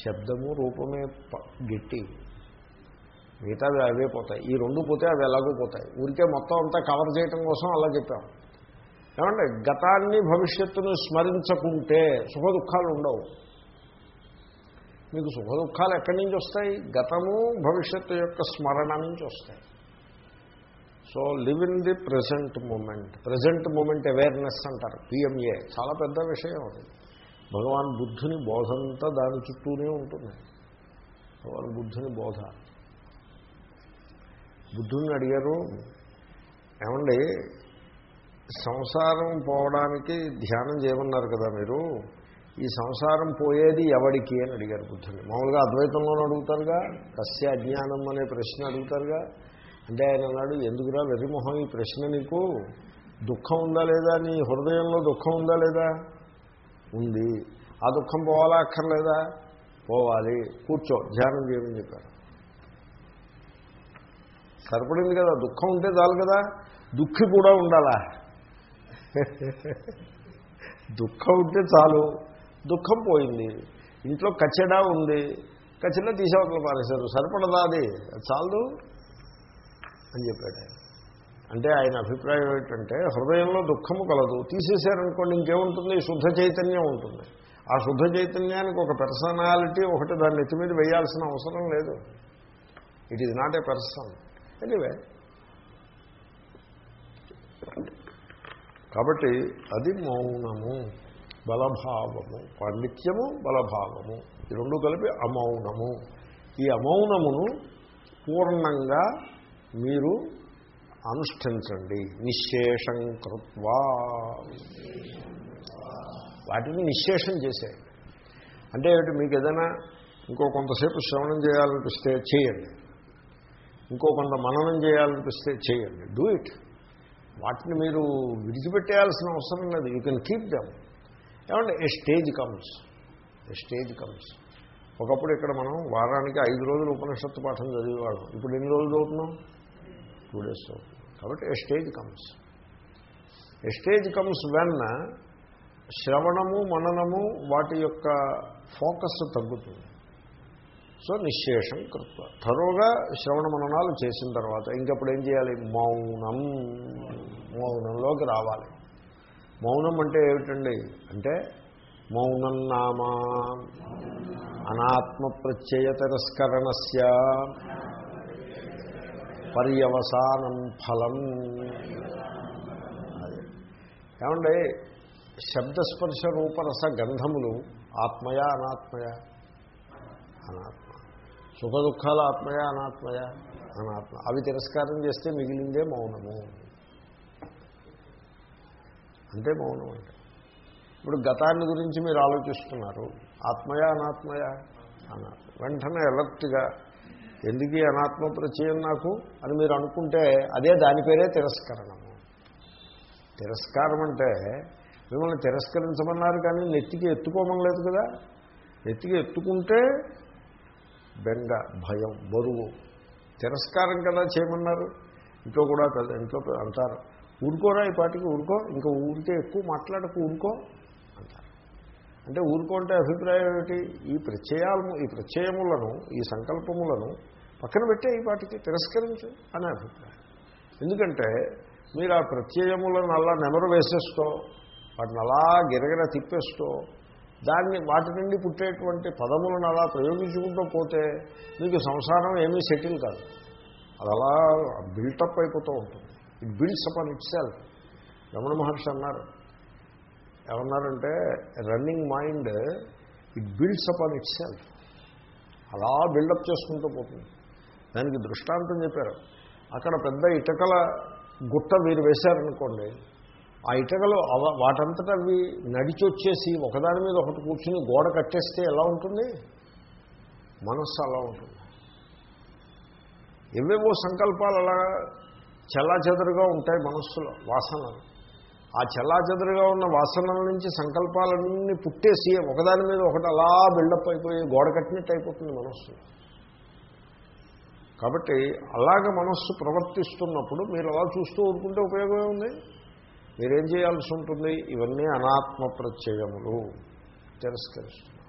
శబ్దము రూపమే గట్టి. మిగతా అవే పోతాయి. ఈ రెండు పోతే అవి ఎలాగూ పోతాయి. ఊరికే మొత్తం అంతా కవర్ చేయటం కోసం అలా చెప్పాం. ఏమంటే గతాన్ని భవిష్యత్తును స్మరించకుంటే సుఖ దుఃఖాలు ఉండవు. మీకు సుఖ దుఃఖాలు ఎక్కడి నుంచి వస్తాయి? గతము భవిష్యత్తు యొక్క స్మరణ నుంచి వస్తాయి. So live in the present moment. Present moment awareness అంటారు పిఎంఏ చాలా పెద్ద విషయం అది. భగవాన్ బుద్ధుని బోధంతా దాని చుట్టూనే ఉంటుంది. భగవాన్ బుద్ధుని బోధ. బుద్ధుని అడిగారు ఏమండి సంసారం పోవడానికి ధ్యానం చేయమన్నారు కదా మీరు? ఈ సంసారం పోయేది ఎవడికి? అని అడిగారు బుద్ధుని మామూలుగా అద్వైతంలోనూ అడుగుతారుగా కస్య అజ్ఞానం అనే ప్రశ్న అడుగుతారుగా అంటే ఆయన అన్నాడు ఎందుకురా వెర్రిమొహం ఈ ప్రశ్న నీకు? దుఃఖం ఉందా లేదా? నీ హృదయంలో దుఃఖం ఉందా లేదా? ఉంది. ఆ దుఃఖం పోవాలా అక్కర్లేదా? పోవాలి. కూర్చో ధ్యానం చేయమని చెప్పారు. సరిపడింది కదా దుఃఖం ఉంటే చాలు కదా దుఃఖి కూడా ఉండాలా? దుఃఖం ఉంటే చాలు దుఃఖం పోయింది ఇంట్లో కచ్చడా ఉంది కచ్చడా తీసేవతలు పారేశారు సరిపడదా అది? చాలు అని చెప్పాడు ఆయన. అంటే ఆయన అభిప్రాయం ఏంటంటే హృదయంలో దుఃఖము కలదు. తీసేశారనుకోండి ఇంకేముంటుంది? శుద్ధ చైతన్యం ఉంటుంది. ఆ శుద్ధ చైతన్యానికి ఒక పర్సనాలిటీ ఒకటి దాన్ని ఎత్తి మీద వేయాల్సిన అవసరం లేదు. It is not a person anyway కాబట్టి అది మౌనము బలభావము పాండిత్యము బలభావము. ఈ రెండు కలిపి అమౌనము. ఈ అమౌనమును పూర్ణంగా మీరు అనుష్ఠించండి. నిశ్శేషం కృత్వా. వాటిని నిశ్శేషం చేసేయండి. అంటే ఏమిటి? మీకు ఏదైనా ఇంకో కొంతసేపు శ్రవణం చేయాలనిపిస్తే చేయండి. ఇంకో కొంత మననం చేయాలనిపిస్తే చేయండి. డూ ఇట్ వాటిని మీరు విడిచిపెట్టేయాల్సిన అవసరం లేదు. యూ కెన్ కీప్ దమ్ ఏమంటే a stage comes a stage comes ఒకప్పుడు ఇక్కడ మనం వారానికి ఐదు రోజులు ఉపనిషత్తు పాఠం చదివేవాళ్ళం. ఇప్పుడు ఎన్ని రోజులు చదువుతున్నాం? టూ డేస్ కాబట్టి a stage comes a stage comes when శ్రవణము మననము వాటి యొక్క ఫోకస్ తగ్గుతుంది. సో నిశ్శేషం కృత్వ. థరోగా శ్రవణ మననాలు చేసిన తర్వాత ఇంకప్పుడు ఏం చేయాలి? మౌనం. మౌనంలోకి రావాలి. మౌనం అంటే ఏమిటండి? అంటే మౌనం నామా. అనాత్మ ప్రత్యయ తిరస్కరణస్య. పర్యవసానం ఫలం. అది. ఏమండి? శబ్దస్పర్శ రూపరస గంధములు ఆత్మయా అనాత్మయ? అనాత్మ. సుఖ దుఃఖాలు ఆత్మయా అనాత్మయ? అనాత్మ. అవి తిరస్కారం చేస్తే మిగిలిందే మౌనము. అంటే మౌనం అంటే. ఇప్పుడు గతాన్ని గురించి మీరు ఆలోచిస్తున్నారు. ఆత్మయా అనాత్మయ? అనాత్మ. వెంటనే ఎలర్ట్గా ఎందుకు అనాత్మ ప్రచయం నాకు అని మీరు అనుకుంటే అదే దాని పేరే తిరస్కరణము. తిరస్కారం అంటే మిమ్మల్ని తిరస్కరించమన్నారు కానీ నెత్తికి ఎత్తుకోమనలేదు కదా? నెత్తికి ఎత్తుకుంటే బెంగ భయం బరువు. తిరస్కారం కదా చేయమన్నారు? ఇంట్లో కూడా ఇంట్లో అంటారు. ఊరుకోరా ఈ పాటికి ఊరుకో. ఇంకా ఊరికే ఎక్కువ మాట్లాడకు ఊరుకో అంటారు. అంటే ఊరుకో అంటే అభిప్రాయం ఏమిటి? ఈ ప్రత్యయాలను ఈ ప్రత్యయములను ఈ సంకల్పములను పక్కన పెట్టే ఈ వాటికి తిరస్కరించు అనే అభిప్రాయం. ఎందుకంటే మీరు ఆ ప్రత్యయములను అలా నెమరు వేసేస్తూ వాటిని అలా గిరగిర తిప్పేస్తూ దాన్ని వాటి నుండి పుట్టేటువంటి పదములను అలా ప్రయోగించుకుంటూ పోతే మీకు సంసారం ఏమీ సెటిల్ కాదు. అది అలా బిల్టప్ అయిపోతూ ఉంటుంది. It builds up on itself Ramana Maharshi అన్నారు. ఏమన్నారంటే running mind it builds up on itself అలా బిల్డప్ చేసుకుంటూ పోతుంది. దానికి దృష్టాంతం చెప్పారు. అక్కడ పెద్ద ఇటకల గుట్ట మీరు వేశారనుకోండి ఆ ఇటకలు అవ వాటంతటా అవి నడిచి వచ్చేసి ఒకదాని మీద ఒకటి కూర్చుని గోడ కట్టేస్తే ఎలా ఉంటుంది? మనస్సు అలా ఉంటుంది. ఎవేవో సంకల్పాలు అలా చెల్లాచెదరుగా ఉంటాయి మనస్సులో వాసనలు. ఆ చెల్లాచెదరుగా ఉన్న వాసనల నుంచి సంకల్పాలన్నీ పుట్టేసి ఒకదాని మీద ఒకటి అలా బిల్డప్ అయిపోయి గోడ కట్టినట్టు అయిపోతుంది మనస్సు. కాబట్టి అలాగ మనస్సు ప్రవర్తిస్తున్నప్పుడు మీరు అలా చూస్తూ ఊరుకుంటే ఉపయోగమే ఉంది. మీరేం చేయాల్సి ఉంటుంది? ఇవన్నీ అనాత్మ ప్రత్యయములు. తిరస్కరిస్తున్నారు.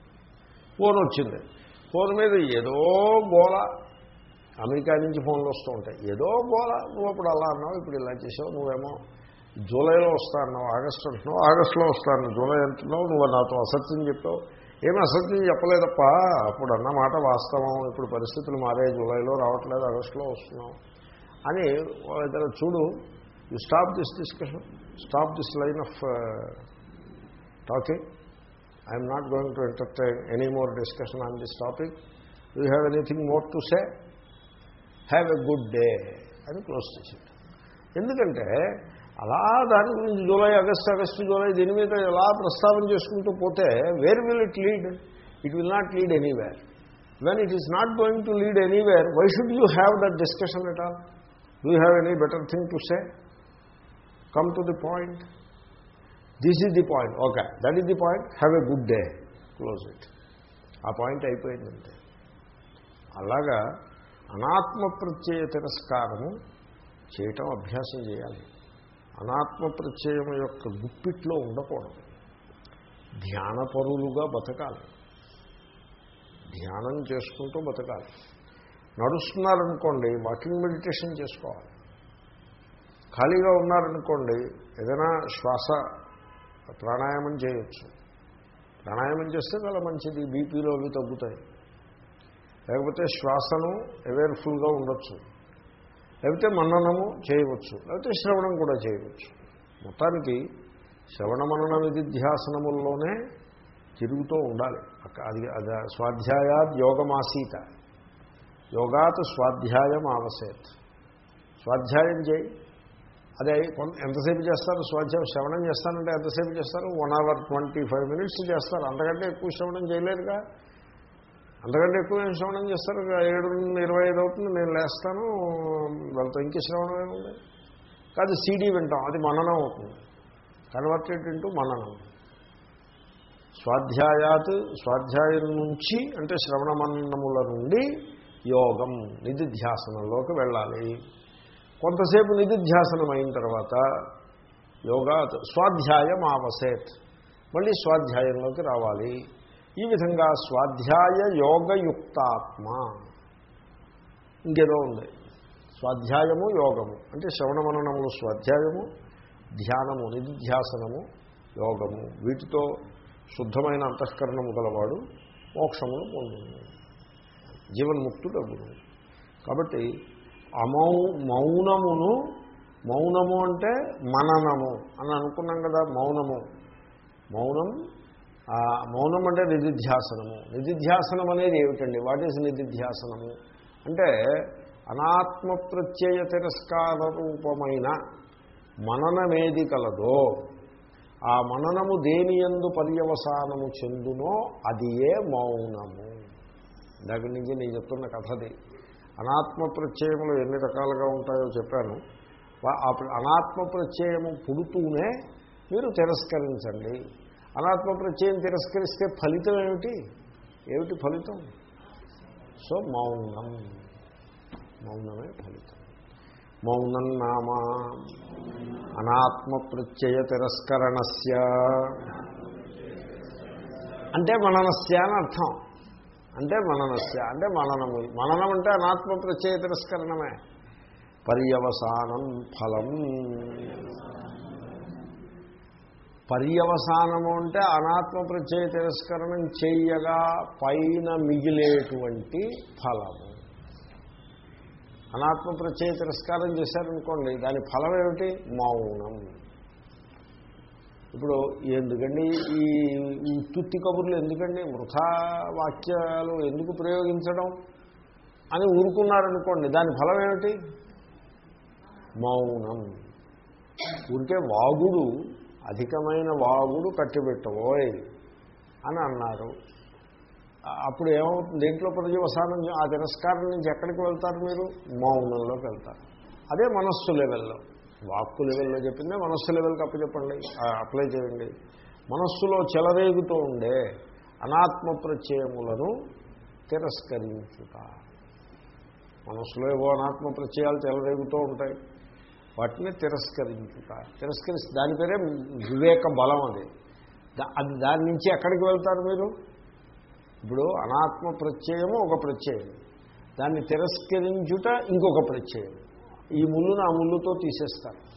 ఫోన్ వచ్చింది. ఫోన్ మీద ఏదో గోల. అమెరికా నుంచి ఫోన్లు వస్తూ ఉంటాయి. ఏదో గోల. నువ్వు అప్పుడు అలా అన్నావు ఇప్పుడు ఇలా చేసావు నువ్వేమో జూలైలో వస్తా అన్నావు ఆగస్టు అంటున్నావు ఆగస్టులో వస్తాను జూలై అంటున్నావు నువ్వు నాతో అసత్యం చెప్పావు. ఏమి అసత్యం చెప్పలేదప్ప? అప్పుడు అన్నమాట వాస్తవం. ఇప్పుడు పరిస్థితులు మారే జూలైలో రావట్లేదు ఆగస్టులో వస్తున్నాం. అని ఇద్దరు చూడు you stop this discussion stop this line of talking I'm not going to entertain any more discussion on this topic you have anything more to say have a good day అని క్లోజ్ చేసింది ఎందుకంటే అలా దాని గురించి July August August July దీని మీద ఎలా ప్రస్తావన చేసుకుంటూ పోతే where will it lead it will not lead anywhere when it is not going to lead anywhere why should you have that discussion at all do have any better thing to say come to the point this is the point okay that is the point have a good day close it ఆ point అయిపోయిందంటే అలాగా అనాత్మ ప్రత్యయ తిరస్కారము చేయటం అభ్యాసం చేయాలి. అనాత్మ ప్రత్యయం యొక్క గుప్పిట్లో ఉండకూడదు. ధ్యానపరులుగా బతకాలి. ధ్యానం చేసుకుంటూ బతకాలి. నడుస్తున్నారనుకోండి వాకింగ్ మెడిటేషన్ చేసుకోవాలి. ఖాళీగా ఉన్నారనుకోండి ఏదైనా శ్వాస ప్రాణాయామం చేయొచ్చు. ప్రాణాయామం చేస్తే చాలా మంచిది బీపీలో అవి తగ్గుతాయి. లేకపోతే శ్వాసను అవేర్ఫుల్గా ఉండొచ్చు. లేకపోతే మన్ననము చేయవచ్చు లేకపోతే శ్రవణం కూడా చేయవచ్చు. మొత్తానికి శ్రవణ మనన విధిధ్యాసనముల్లోనే తిరుగుతూ ఉండాలి. అది అది స్వాధ్యాయాద్ యోగమాసీత. యోగాత్ స్వాధ్యాయం ఆవసేత్ స్వాధ్యాయం చేయి. అదే కొంత ఎంతసేపు చేస్తారు? స్వాధ్యాయం శ్రవణం చేస్తానంటే ఎంతసేపు చేస్తారు? One hour twenty five minutes చేస్తారు. అంతకంటే ఎక్కువ శ్రవణం చేయలేరుగా అంతకంటే ఎక్కువ ఏం శ్రవణం చేస్తారు? ఏడు ఇరవై ఐదు అవుతుంది నేను లేస్తాను వాళ్ళతో ఇంకే శ్రవణం ఏముంది కాదు సీడీ వింటాం అది మననం అవుతుంది. కన్వర్టెడ్ ఇంటూ మననం. స్వాధ్యాయాత్ స్వాధ్యాయం నుంచి అంటే శ్రవణ మననముల నుండి యోగం నిధిధ్యాసనంలోకి వెళ్ళాలి. కొంతసేపు నిధిధ్యాసనం అయిన తర్వాత యోగా స్వాధ్యాయం ఆవసేత్. మళ్ళీ స్వాధ్యాయంలోకి రావాలి. ఈ విధంగా స్వాధ్యాయ యోగయుక్తాత్మ. ఇంకేదో ఉంది. స్వాధ్యాయము యోగము. అంటే శ్రవణమననములు స్వాధ్యాయము ధ్యానము నిధిధ్యాసనము యోగము. వీటితో శుద్ధమైన అంతఃకరణము గలవాడు మోక్షమును పొందును. జీవన్ముక్తుడు కాబట్టి అమౌ మౌనమును మౌనము అంటే మననము అని అనుకున్నాం కదా మౌనము. మౌనం మౌనం అంటే నిధిధ్యాసనము. నిధిధ్యాసనం అనేది ఏమిటండి? వాట్ ఈజ్ నిధిధ్యాసనము? అంటే అనాత్మ ప్రత్యయ తిరస్కార రూపమైన మననమేది కలదో ఆ మననము దేని ఎందు పర్యవసానము చెందునో అది ఏ మౌనము. దగ్గర నుంచి నేను చెప్తున్న కథది. అనాత్మ ప్రత్యయములు ఎన్ని రకాలుగా ఉంటాయో చెప్పాను. అనాత్మ ప్రత్యయము పుడుతూనే మీరు తిరస్కరించండి. అనాత్మ ప్రత్యయం తిరస్కరిస్తే ఫలితం ఏమిటి? ఏమిటి ఫలితం? సో మౌనం. మౌనమే ఫలితం. మౌనం నామ. అనాత్మ ప్రత్యయ తిరస్కరణస్య. అంటే మననస్య అని అర్థం. అంటే మననస్య. అంటే మననము. మననం అంటే అనాత్మ ప్రత్యయ తిరస్కరణమే. పర్యవసానం ఫలం. పర్యవసానము అంటే అనాత్మ ప్రత్యయ తిరస్కరణం చేయగా పైన మిగిలేటువంటి ఫలము. అనాత్మ ప్రత్యయ తిరస్కారం చేశారనుకోండి దాని ఫలం ఏమిటి? మౌనం. ఇప్పుడు ఎందుకండి ఈ ఈ కబుర్లు ఎందుకండి? వృథా వాక్యాలు ఎందుకు ప్రయోగించడం? అని ఊరుకున్నారనుకోండి దాని ఫలం ఏమిటి? మౌనం. ఊరికే వాగుడు అధికమైన వాగుడు కట్టిపెట్టబోయ్ అని అన్నారు. అప్పుడు ఏమవుతుంది? దీంట్లో పర్యవసానం ఆ తిరస్కారం నుంచి ఎక్కడికి వెళ్తారు మీరు? మౌనంలోకి వెళ్తారు. అదే మనస్సు లెవెల్లో. వాక్కు లెవెల్లో చెప్పిందే మనస్సు లెవెల్కి అప్పచెప్పండి చెప్పండి అప్లై చేయండి. మనస్సులో చెలరేగుతూ ఉండే అనాత్మ ప్రత్యయములను తిరస్కరించుట. మనస్సులో ఏవో అనాత్మ ప్రత్యయాలు చెలరేగుతూ ఉంటాయి. వాటిని తిరస్కరించుట తిరస్కరిస్తే దాని పేరే వివేక బలం అది. అది దాని నుంచి ఎక్కడికి వెళ్తారు మీరు? ఇప్పుడు అనాత్మ ప్రత్యయము ఒక ప్రత్యయం. దాన్ని తిరస్కరించుట ఇంకొక ప్రత్యయం. ఈ ముళ్ళును ఆ ముళ్ళుతో తీసేస్తారు.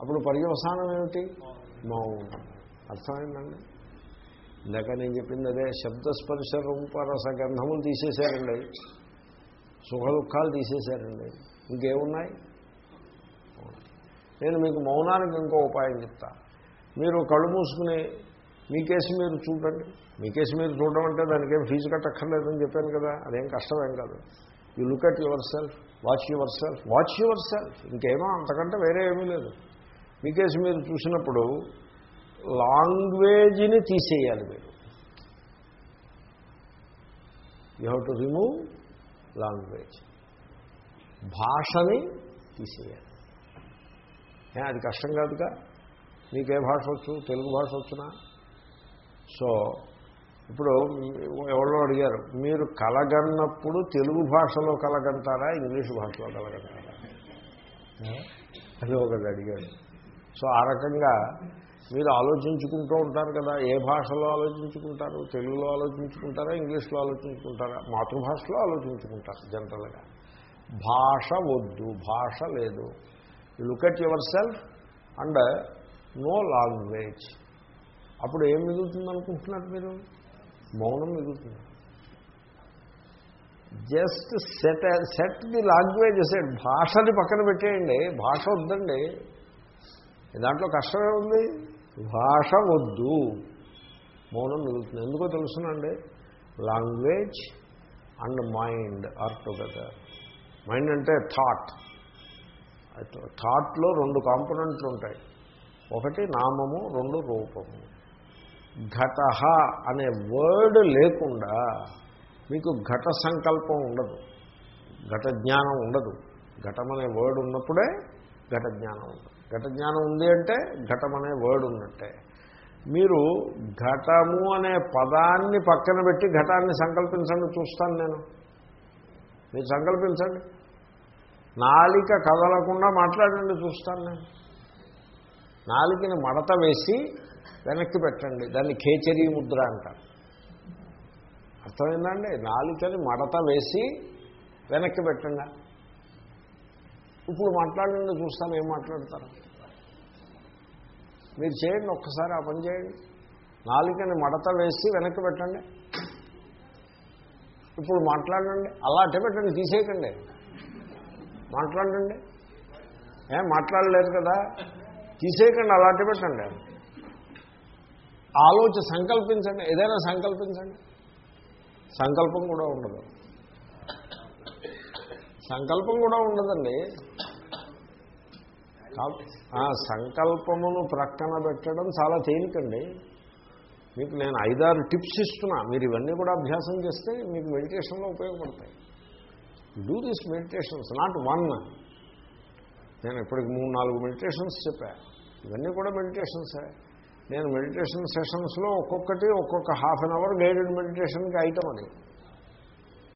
అప్పుడు పర్యవసానం ఏమిటి? మౌనం. అర్థమైందండి? ఇందాక నేను చెప్పింది అదే శబ్దస్పర్శ రూపరస గంధములు తీసేశారండి. సుఖ దుఃఖాలు తీసేశారండి. ఇంకేమున్నాయి? నేను మీకు మౌనానికి ఇంకో ఉపాయం చెప్తాను మీరు కళ్ళు మూసుకుని మీ కేసు మీరు చూడండి. మీ కేసు మీరు చూడడం అంటే దానికేం ఫీజు కట్టక్కర్లేదని చెప్పాను కదా అదేం కష్టమేం కాదు. You look at yourself watch yourself watch yourself ఇంకేమో అంతకంటే వేరే ఏమీ లేదు. మీ కేసు మీరు చూసినప్పుడు లాంగ్వేజ్ని తీసేయాలి మీరు. You have to remove language భాషని తీసేయాలి. అది కష్టం కాదుగా. నీకే భాష వచ్చు తెలుగు భాష వచ్చునా? సో ఇప్పుడు ఎవరో అడిగారు మీరు కలగన్నప్పుడు తెలుగు భాషలో కలగంటారా ఇంగ్లీష్ భాషలో కలగంటారా? అది ఒకటి అడిగాడు సో ఆ రకంగా మీరు ఆలోచించుకుంటూ ఉంటారు కదా ఏ భాషలో ఆలోచించుకుంటారు తెలుగులో ఆలోచించుకుంటారా ఇంగ్లీష్లో ఆలోచించుకుంటారా? మాతృభాషలో ఆలోచించుకుంటారు జనరల్గా. భాష వద్దు భాష లేదు. Look at yourself and no language అప్పుడు ఏం మిగులుతుంది అనుకుంటున్నారు మీరు? మౌనం మిగులుతుంది. Just set set the language set భాషని పక్కన పెట్టేయండి. భాష వద్దండి. దాంట్లో కష్టమే ఉంది భాష వద్దు. మౌనం మిగులుతుంది. ఎందుకో తెలుసునండి. Language and mind are together mind అంటే థాట్ థాట్లో రెండు కాంపోనెంట్లు ఉంటాయి. ఒకటి నామము రెండు రూపము. ఘట అనే వర్డ్ లేకుండా మీకు ఘట సంకల్పం ఉండదు. ఘట జ్ఞానం ఉండదు. ఘటం అనే వర్డ్ ఉన్నప్పుడే ఘట జ్ఞానం ఉండదు. ఘట జ్ఞానం ఉంది అంటే ఘటం అనే వర్డ్ ఉన్నట్టే. మీరు ఘటము అనే పదాన్ని పక్కన పెట్టి ఘటాన్ని సంకల్పించండి చూస్తాను నేను. మీరు సంకల్పించండి. నాలిక కదలకుండా మాట్లాడండి చూస్తాను నేను. నాలికని మడత వేసి వెనక్కి పెట్టండి దాన్ని ఖేచరీ ముద్ర అంటారు. అర్థమైందండి? నాలికని మడత వేసి వెనక్కి పెట్టండి. ఇప్పుడు మాట్లాడండి చూస్తాను ఏం మాట్లాడతారు. మీరు చేయండి ఒక్కసారి ఆ పని చేయండి. నాలికని మడత వేసి వెనక్కి పెట్టండి. ఇప్పుడు మాట్లాడండి అలా అట్టే పెట్టండి తీసేయకండి. మాట్లాడండి. ఏం మాట్లాడలేదు కదా? తీసేయకండి అలాంటి పెట్టండి. ఆలోచన సంకల్పించండి ఏదైనా సంకల్పించండి. సంకల్పం కూడా ఉండదు. సంకల్పం కూడా ఉండదండి. సంకల్పమును ప్రక్కన పెట్టడం చాలా తేలికండి. మీకు నేను ఐదారు టిప్స్ ఇస్తున్నా. మీరు ఇవన్నీ కూడా అభ్యాసం చేస్తే మీకు మెడిటేషన్లో ఉపయోగపడతాయి. Do this meditations not one. నేను ఇప్పటికి మూడు నాలుగు మెడిటేషన్స్ చెప్పాను ఇవన్నీ కూడా మెడిటేషన్సే. నేను మెడిటేషన్ సెషన్స్లో ఒక్కొక్కటి ఒక్కొక్క హాఫ్ అన్ అవర్ గైడెడ్ మెడిటేషన్కి ఐటమ్ అది